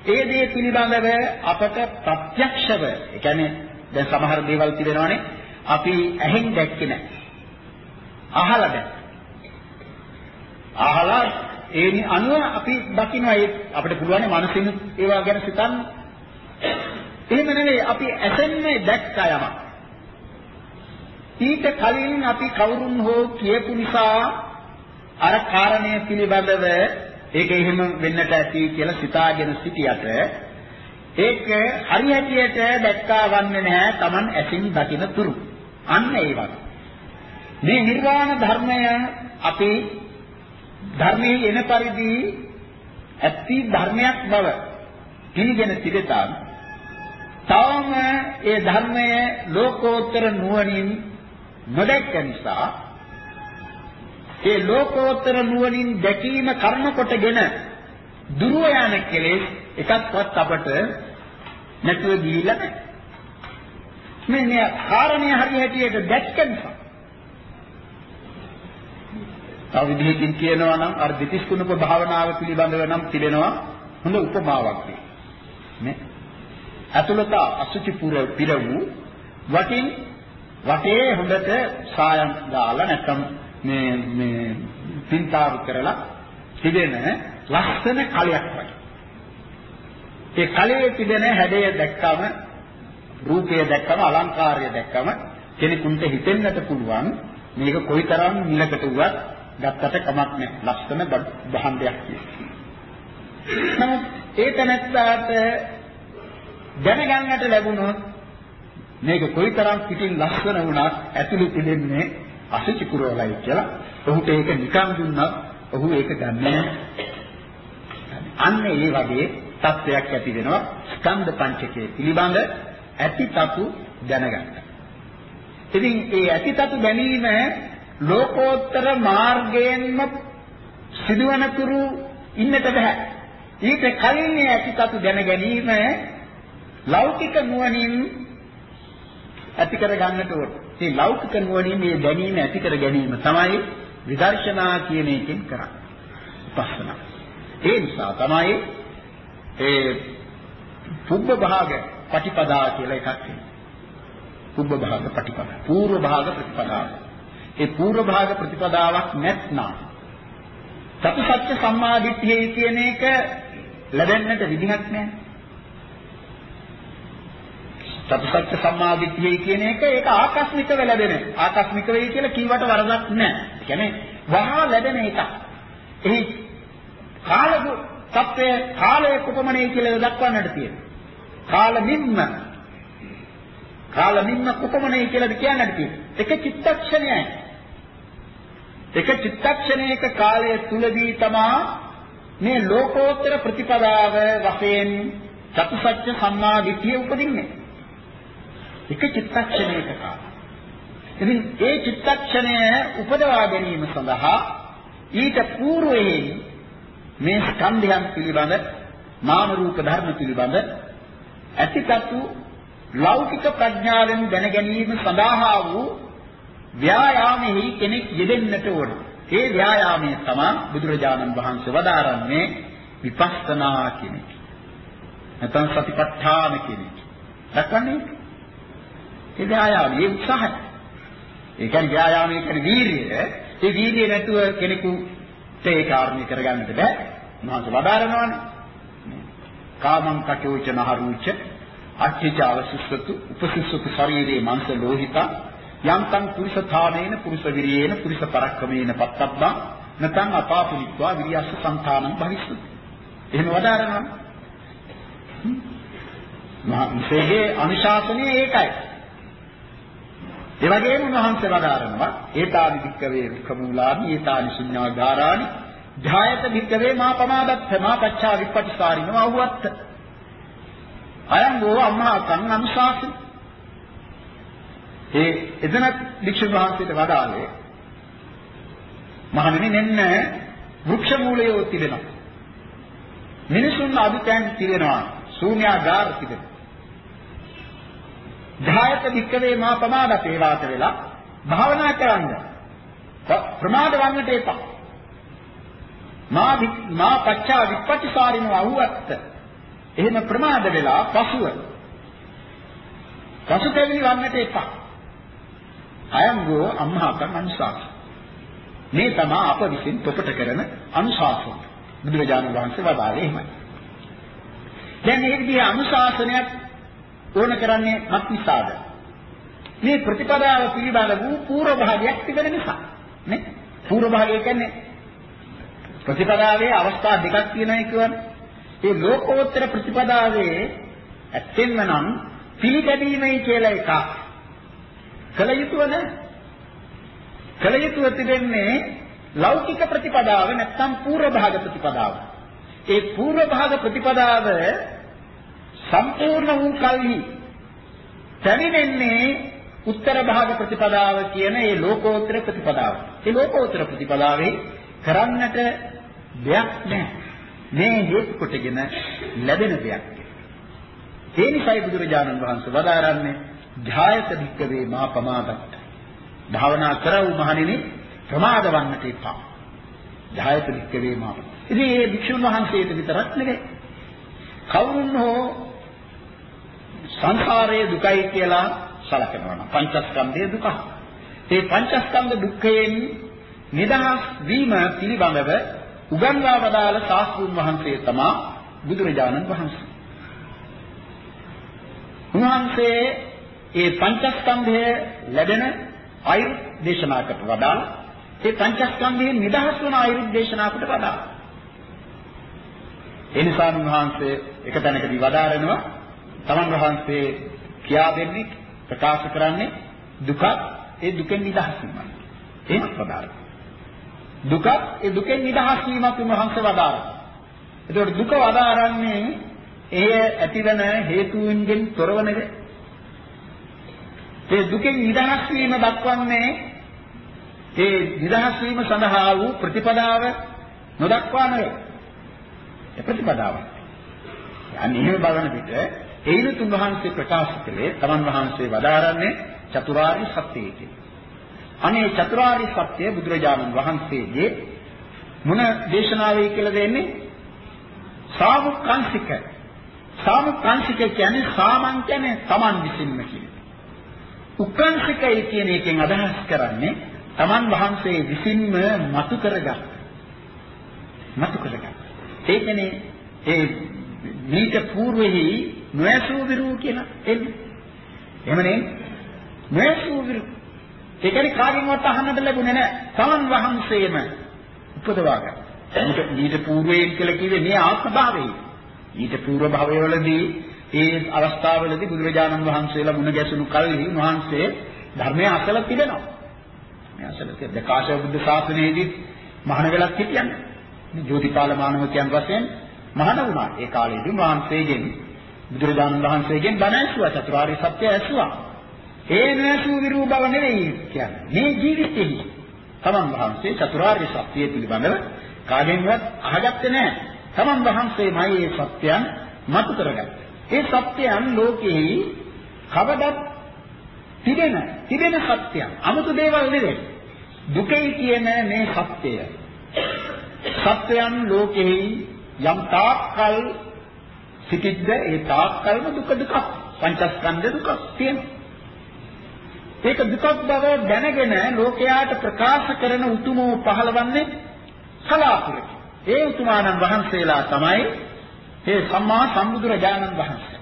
ඒ දේ පිළිබඳව අපට ප්‍රත්‍යක්ෂව, ඒ කියන්නේ දැන් සමහර දේවල් තිබෙනවානේ අපි ඇහෙන් දැක්කේ නැහැ. අහලා දැක්ක. අහලා ඒ අනුව අපි දකිනවා ඒ අපිට පුළුවන් මනසින් ඒවා ගැන සිතන්න. එහෙම නෙවෙයි අපි ඇසෙන්නේ දැක්ක යමක්. ඊට කලින් අපි කවුරුන් හෝ කියපු නිසා අර කාරණය පිළිබඳව ඒක එහෙම වෙන්නට ඇති කියලා සිතාගෙන සිටියට ඒක හරි හැටියට දැක්කා වන්නේ නැහැ Taman ඇසින් දකින තුරු. අන්න ඒ වගේ. මේ නිර්වාණ ධර්මය අපි ධර්මයේ එන පරිදි ඇත්ති ධර්මයක් බව පිළිගෙන තිබෙතා තවම ඒ ධර්මය ලෝකෝත්තර නුවණින් නොදැක්ක නිසා ඒ ලෝකෝත්තර නුවණින් දැකීම කර්ම කොටගෙන දුරව යන කෙලෙස් එකක්වත් අපට නැතුව ගිහිල්ලා නැහැ. මේ නේ කාරණේ හරියට දැක්ක නිසා තව විදිහකින් කියනවා නම් අර දෙතිස් කුණප භාවනාව පිළිබඳව නම් තිබෙනවා හොඳ උපමාවක් නේ. අතුලත අසුචි පුර පිර වූ වටින් වටේ හොඳට සායම් දාලා නැත්නම් මේ මේ පින්තාරු කරලා තිබෙන ලස්සන කලයක් වගේ. ඒ කලයේ තිබෙන හැඩය දැක්කම රූපය දැක්කම අලංකාරය දැක්කම කෙනෙකුට හිතෙන්නට පුළුවන් මේක කොයිතරම් නිලකට වුවත් ගත්තට කමක් නැහැ. ලස්සන භාණ්ඩයක් කියලා. නමුත් ඒ තැනත්තාට දැනගන්නට ලැබුණොත් මේක කොයිතරම් පිටින් ලස්සන වුණත් ඇතුළේ තිබෙන්නේ අසුචි පුරවලයි කියලා ඔහුට ඒක නිකන් දුන්නත් ඔහු ඒක ගන්නේ අන්න ඒ වගේ තත්වයක් ඇති වෙනවා ස්කන්ධ පංචකයේ පිළිබඳ ඇතිතතු දැනගන්න. ඉතින් ඒ ඇතිතතු දැනීම ලෝකෝත්තර මාර්ගයෙන්ම සිදුවන තුරු ඉන්නට බෑ. ඊට කලින් මේ ඇතිතතු දැන ගැනීම ලෞකික නුවණින් ඇති කර ගන්නට ඕන. මේ ලෞකික නුවණින් මේ දැනීම ඇති කර ගැනීම තමයි විදර්ශනා කියන එකෙන් කරන්නේ. උපස්සනා. ඒ නිසා තමයි ඒ පුබ්බ භාග පටිපදා කියලා එකක් තියෙනවා. පුබ්බ භාග පටිපදා. පූර්ව භාග ප්‍රතිපදාව. ඒ පූර්ව භාග ප්‍රතිපදාවක් නැත්නම් සතිසත්‍ය සම්මාදිට්ඨිය කියන එක ලැබෙන්නට විදිහක් නැහැ. සතිසත්‍ය සම්මාදිට්ඨිය කියන එක ඒක ආකස්මිකව ලැබෙන. ආකස්මික වෙයි කියලා කිව්වට වරදක් නැහැ. ඒ කියන්නේ වහා ලැබෙන එකක්. එහි කාල සත්‍ය කාලය කුපමණේ කියලා දක්වන්නට තියෙනවා. කාලමින්ම කාලමින්ම කුපමණේ කියලාද කියන්නට තියෙනවා. එක චිත්තක්ෂණයයි. එක චිත්තක්ෂණයක කාලය තුලදී තමා මේ ලෝකෝත්තර ප්‍රතිපදාව වශයෙන් චතුසත්‍ය සම්මා දිට්ඨිය උපදින්නේ. එක චිත්තක්ෂණයක කාලය. ඉතින් ඒ චිත්තක්ෂණය උපදවා ගැනීම සඳහා ඊට పూర్වයෙන් මේ ස්කන්ධයන් පිළිබඳ නාම රූප ධර්ම පිළිබඳ ඇතිතතු ලෞකික ප්‍රඥාවෙන් දැන ගැනීම සඳහා වූ ව්‍යායාමෙහි කෙනෙක් යෙදෙන්නට ඕන. ඒ ව්‍යායාමය තමයි බුදුරජාණන් වහන්සේ වදාරන්නේ විපස්සනා කියන එක. නැත්නම් සතිපට්ඨාන කියන එක. දක්වන්නේ ඒ ව්‍යායාමයේ උත්සාහය. ඒ කියන්නේ ව්‍යායාමයේ කියන්නේ වීරිය. ඒ වීරිය නැතුව කෙනෙකුට ඒ කාර්යය කරගන්නට බෑ. මහත් වදාරනවානේ. කාමං කටෝච නහරුච අච්චිච අවසිස්සතු උපසිස්සතු ශරීරේ මංස ලෝහිතා යන්තං පුරුෂ ථානේන පුරුෂ විරියේන පුරුෂ පරක්කමේන පත්තබ්බා නැතං අපාපුනිත්වා විරියස්ස සංතානං භවිස්සති. එහෙම වදාරනවා. මහා විශේෂයේ අනුශාසනයේ ඒකයි. ඒ වගේම උන්වහන්සේ වදාරනවා ඒතානි වික්කවේ රුක්ඛමූලානි ඒතානි ශුඤ්ඤාගාරානි ධායත වික්කවේ මා පමාදත්ත මා පච්චා විපටිසාරිනව අහුවත් අයං වූ අම්මා කන් අනුශාසන ඒ එදෙන වික්ෂුන් වහන්සේට වදාළේ මහණෙනි මෙන්න වෘක්ෂ මූලයෝ තිබෙනවා. මිනිසුන් අදුතැන් තිබෙනවා ශූන්‍යාගාර තිබෙනවා. ධායත වික්කවේ මා ප්‍රමාදත ඒවාත වෙලා භාවනා කරන්න. ප්‍රමාද වන්නට එපා. මා මා පච්චා විපටිසාරිනව අහුවත් එහෙම ප්‍රමාද වෙලා පසුව. පසුතැවිලි වන්නට එපා. අයම් ගෝ අම්මහකන් අනුශාසන මේ තමයි අප විසින් තොපට කරන අනුශාසන. බුදුරජාණන් වහන්සේ වදාළේ එහෙමයි. දැන් මේ විදිහේ අනුශාසනයක් ඕන කරන්නේ මත් නිසාද? මේ ප්‍රතිපදාව පිළිබඳ වූ පූර්ව භාගයක් තිබෙන නිසා. නේ? පූර්ව භාගය කියන්නේ ප්‍රතිපදාවේ අවස්ථා දෙකක් තියෙනවා කියන්නේ. ඒ ලෝකෝත්තර ප්‍රතිපදාවේ ඇත්තෙන්ම නම් පිළිපැදීමයි කියලා එකක්. කල යුතුව නැහැ. කල යුතුව තිබෙන්නේ ලෞකික ප්‍රතිපදාව නැත්නම් පූර්ව භාග ප්‍රතිපදාව. ඒ පූර්ව භාග ප්‍රතිපදාව සම්පූර්ණ වූ කල්හි පැමිණෙන්නේ උත්තර භාග ප්‍රතිපදාව කියන ඒ ලෝකෝත්තර ප්‍රතිපදාව. ඒ ලෝකෝත්තර ප්‍රතිපදාවේ කරන්නට දෙයක් නැහැ. මේ හේතු කොටගෙන ලැබෙන දෙයක්. ඒ නිසායි බුදුරජාණන් වහන්සේ වදාරන්නේ ධායත භික්කවේ මා පමාදත්ත. භාවනා කරවු මහණෙනි ප්‍රමාද වන්නට එපා. ධායත භික්කවේ මා. ඉතින් මේ භික්ෂුන් වහන්සේට විතරක් නෙවෙයි. කවුරුන් හෝ සංසාරයේ දුකයි කියලා සලකනවා නම් පංචස්කන්ධයේ දුක. මේ පංචස්කන්ධ දුක්ඛයෙන් නිදහස් වීම පිළිබඳව උගන්වා වදාළ ශාස්ත්‍රුන් වහන්සේ තමයි බුදුරජාණන් වහන්සේ. උන්වහන්සේ ඒ පංචස්කන්ධය ලැබෙන ආයු දේශනාකට වඩා ඒ පංචස්කන්ධයෙන් නිදහස් වන ආයු දේශනාකට වඩා ඒ නිසා උන්වහන්සේ එක තැනකදී වදාරනවා තමන් වහන්සේ කියා දෙන්නේ ප්‍රකාශ කරන්නේ දුක ඒ දුකෙන් නිදහස් වීමයි. එහෙම ප්‍රදාන. දුක ඒ දුකෙන් නිදහස් වීමක් උන්වහන්සේ වදාරනවා. ඒතකොට දුක වදාරන්නේ එය ඇතිවන හේතුන්ගෙන් තොරව නෙවේ. ඒ දුකෙන් නිදහස් වීම දක්වන්නේ ඒ නිදහස් වීම සඳහා වූ ප්‍රතිපදාව නොදක්වා නෙවේ. ඒ ප්‍රතිපදාව. අනිත් එහෙම බලන විට ඒනු තුන් වහන්සේ ප්‍රකාශ කළේ තමන් වහන්සේ වදාරන්නේ චතුරාර්ය සත්‍යය කියලා. අනේ චතුරාර්ය සත්‍ය බුදුරජාණන් වහන්සේගේ මොන දේශනාවේ කියලා දෙන්නේ? සාමුක්ඛංශික. සාමුක්ඛංශික කියන්නේ සාමන් කියන්නේ තමන් විසින්ම කියන්නේ. උක්ඛංශිකයි කියන එකෙන් අදහස් කරන්නේ තමන් වහන්සේ විසින්ම මතු කරගත්. මතු කරගත්. ඒ කියන්නේ ඒ මේක పూర్වෙහි නොයසූ විරු කියලා එන්නේ. එහෙමනේ නොයසූ විරු. ඒ කියන්නේ කාගෙන්වත් අහන්නට ලැබුණේ නැහැ. තමන් වහන්සේම උපදවා ගන්න. ඊට పూర్වයෙන් කියලා කිව්වේ මේ ආත්ම භාවයේ. ඊට పూర్ව භවයවලදී ඒ අවස්ථාවවලදී බුදුරජාණන් වහන්සේලා මුණ ගැසුණු කල්හි උන්වහන්සේ ධර්මය අසල තිබෙනවා. මේ අසල තිබෙන කාශ්‍යප බුද්ධ ශාසනයේදී මහාන වෙලක් හිටියන්නේ. මේ ජෝතිපාල මානවකයන් වශයෙන් මහාන වුණා. ඒ කාලේදී උන්වහන්සේගෙන් බුදුරජාණන් වහන්සේගෙන් බණ ඇසුවා චතුරාර්ය සත්‍ය ඇසුවා. ඒ නැසූ විරූ බව නෙවෙයි කියන්නේ. මේ ජීවිතෙහි තමන් වහන්සේ චතුරාර්ය සත්‍ය පිළිබඳව කාගෙන්වත් අහගත්තේ නැහැ. තමන් වහන්සේමයි මේ සත්‍යයන් මතු කරගත්තේ. ඒ සත්‍යයන් ලෝකෙහි කවදත් තිබෙන තිබෙන සත්‍යයන්. 아무තු දේවල් නෙවෙයි. දුකයි කියන මේ සත්‍යය. සත්‍යයන් ලෝකෙහි යම් තාක්කල් සිටිද්ද ඒ තාක්කල්ම දුක දුක පංචස්කන්ධ දුක තියෙනවා. ඒක දුකක් බව දැනගෙන ලෝකයාට ප්‍රකාශ කරන උතුමෝ පහළවන්නේ කලාතුරකින්. ඒ උතුමාණන් වහන්සේලා තමයි මේ සම්මා සම්බුදුරජාණන් වහන්සේ.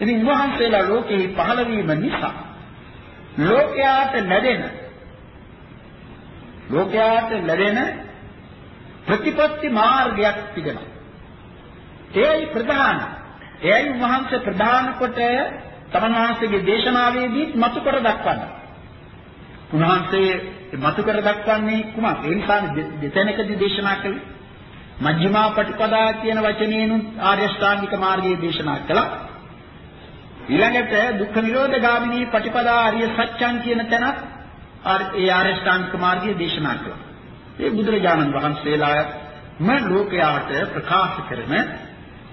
ඉතින් වහන්සේලා ලෝකෙහි පහළ වීම නිසා ලෝකයාට ලැබෙන ලෝකයාට ලැබෙන ප්‍රතිපත්ති මාර්ගයක් තිබෙනවා. ඒයි ප්‍රධාන. ඒයි වහන්සේ ප්‍රධාන කොට තමන් වහන්සේගේ දේශනාවේදී මතු කර දක්වන්නේ. උන්වහන්සේ මතු කර දක්වන්නේ කුමක්? ඒ නිසා දෙතැනකදී දේශනා කළේ මජ්ක්‍ධිමා පටිපදා කියන වචනේනුත් ආර්ය ශ්‍රාන්තික මාර්ගයේ දේශනා කළා. ඊළඟට දුක්ඛ නිරෝධ ගාමිනී පටිපදා ආර්ය සත්‍යං කියන තැනත් ඒ ආර්ය ශ්‍රාන්තික මාර්ගයේ දේශනා කළා. ඒ බුදුරජාණන් වහන්සේලාම ලෝකයාට ප්‍රකාශ කරන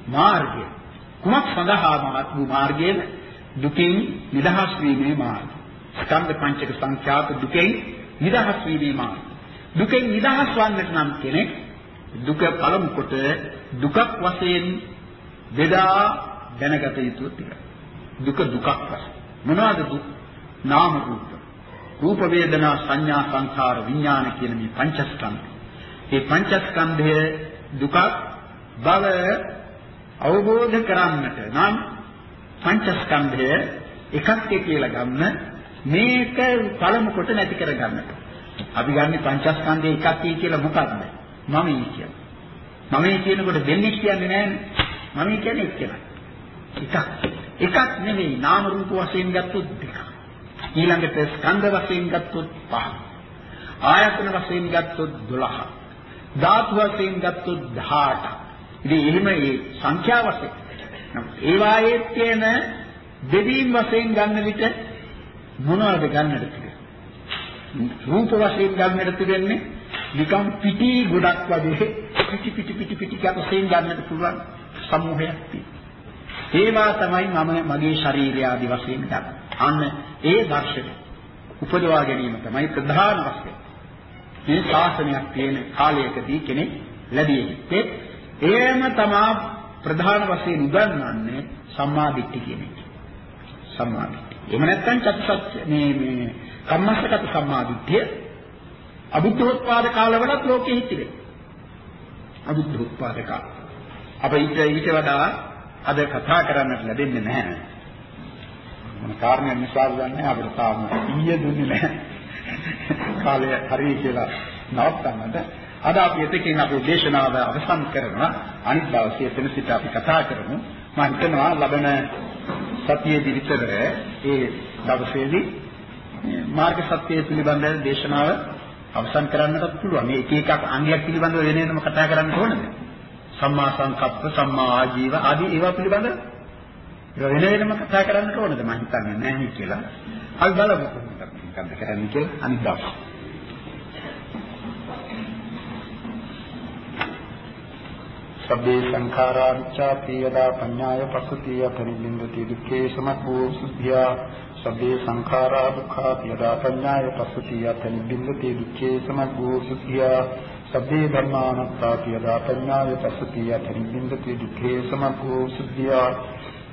මාර්ගය. කුමක් සඳහා මාර්ගයේද? දුකින් නිදහස් වීමේ මාර්ගය. ස්කන්ධ පංචක සංඛ්‍යාත දුකෙන් නිදහස් වීමේ මාර්ගය. දුකෙන් නිදහස් වන්නට නම් කෙනෙක් දුක පළමු කොට දුකක් වශයෙන් බෙදා දැනගත යුතු ටික. දුක දුකක් වශයෙන්. මොනවද දුක්? නාම රූප. රූප වේදනා සංඥා සංඛාර විඥාන කියන මේ පංචස්කන්ධ. මේ පංචස්කන්ධය දුකක් බව අවබෝධ කරන්නට නම් පංචස්කන්ධය එකක් කියලා ගන්න මේක පළමු කොට නැති කර ගන්නට. අපි ගන්න පංචස්කන්ධය එකක් කියලා මොකක්ද? මමයි කියන්නේ. මමයි කියනකොට දෙන්නේ කියන්නේ නෑනේ. මමයි කියන්නේ එක්කෙනා. එකක්. එකක් නෙවෙයි නාම රූප වශයෙන් ගත්තොත් දෙකක්. ඊළඟට ස්කන්ධ වශයෙන් ගත්තොත් පහක්. ආයතන වශයෙන් ගත්තොත් 12ක්. ධාතු වශයෙන් ගත්තොත් 18ක්. ඉතින් එහෙම මේ සංඛ්‍යා වශයෙන් ඒ වායේ තියෙන දෙවීම් වශයෙන් ගන්න විට මොනවද ගන්නද කියලා. රූප වශයෙන් ගන්නට තිබෙන්නේ නිකම් පිටි ගොඩක් වගේ පිටි පිටි පිටි පිටි කපසෙන් ගන්නට පුළුවන් සමූහයක් තියෙනවා. ඒවා තමයි මම මගේ ශරීරය ආදි වශයෙන් ගන්න. අන්න ඒ දර්ශනය උපදවා ගැනීම තමයි ප්‍රධාන වශයෙන්. මේ ශාසනයක් තියෙන කාලයකදී කෙනෙක් ලැබිය යුත්තේ ඒම තමා ප්‍රධාන වශයෙන් උගන්වන්නේ සම්මා දිට්ඨිය කියන එක. සම්මා දිට්ඨිය. එහෙම නැත්නම් චතුසත්‍ය මේ මේ කම්මස්සගත සම්මා දිට්ඨිය අබුද්ධෝත්පාද කාලවලත් ලෝකෙ හිටියේ. අබුද්ධෝත්පාද කාල. අප ඊට ඊට වඩා අද කතා කරන්නට ලැබෙන්නේ නැහැ. මොන කාරණයක් නිසාද දන්නේ අපිට තාම ඊයේ දුන්නේ නැහැ. කාලය හරිය කියලා නවත්තන්නට අද අපි එතකින් අපේ දේශනාව අවසන් කරනවා අනිත් දවසේ එතන සිට අපි කතා කරමු මම හිතනවා ලබන සතියේදී විතර ඒ දවසේදී මාර්ග සත්‍යය පිළිබඳ දේශනාව අවසන් කරන්නටත් පුළුවන්. මේ එක එකක් අංගයක් පිළිබඳව වෙන වෙනම කතා කරන්න ඕනද? සම්මා සංකප්ප, සම්මා ආජීව ආදී ඒවා පිළිබඳ වෙන වෙනම කතා කරන්නට ඕනද? මම හිතන්නේ නැහැ කියලා. අපි බලමු මොකක්ද කරන්නේ කියලා අනිත් දවසේ. සබ්බේ සංඛාරා විචාපි යදා පඤ්ඤාය පසුතිය පරිබින්දති දුක්ඛේ සමග්ගෝ සුද්ධියා සබ්බේ සංඛාරා දුක්ඛා යදා පඤ්ඤාය පසුතිය පරිබින්දති දුක්ඛේ සමග්ගෝ සුද්ධියා සබ්බේ ධම්මානත්තා යදා පඤ්ඤාය පසුතිය පරිබින්දති දුක්ඛේ සමග්ගෝ සුද්ධියා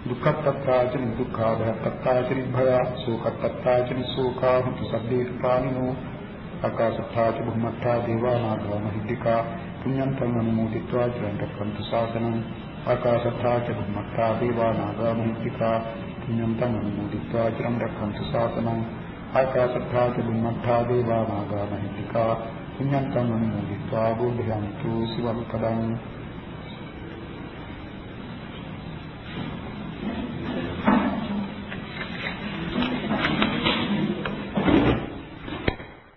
දුක්ඛප්පත්තාච දුක්ඛාභයප්පත්තාච භය සෝකප්පත්තාච සෝකා හුතු සබ්බේ පානිනෝ ආකාශත්තාච බුම්මත්තා දේවානාගා මහිද්దికා පුඤ්ඤන්තං අනුමෝදිत्वा චරන්තක්කන්තු සාසනං ආකාශත්තා ච බුම්මත්තා දේවා නාග මහිත්‍තිකා පුඤ්ඤන්තං අනුමෝදිत्वा චරන්තක්කන්තු සාසනං ආකාශත්තා ච බුම්මත්තා දේවා නාග මහිත්‍තිකා පුඤ්ඤන්තං අනුමෝදිत्वा බුද්ධංතු සිවං පදං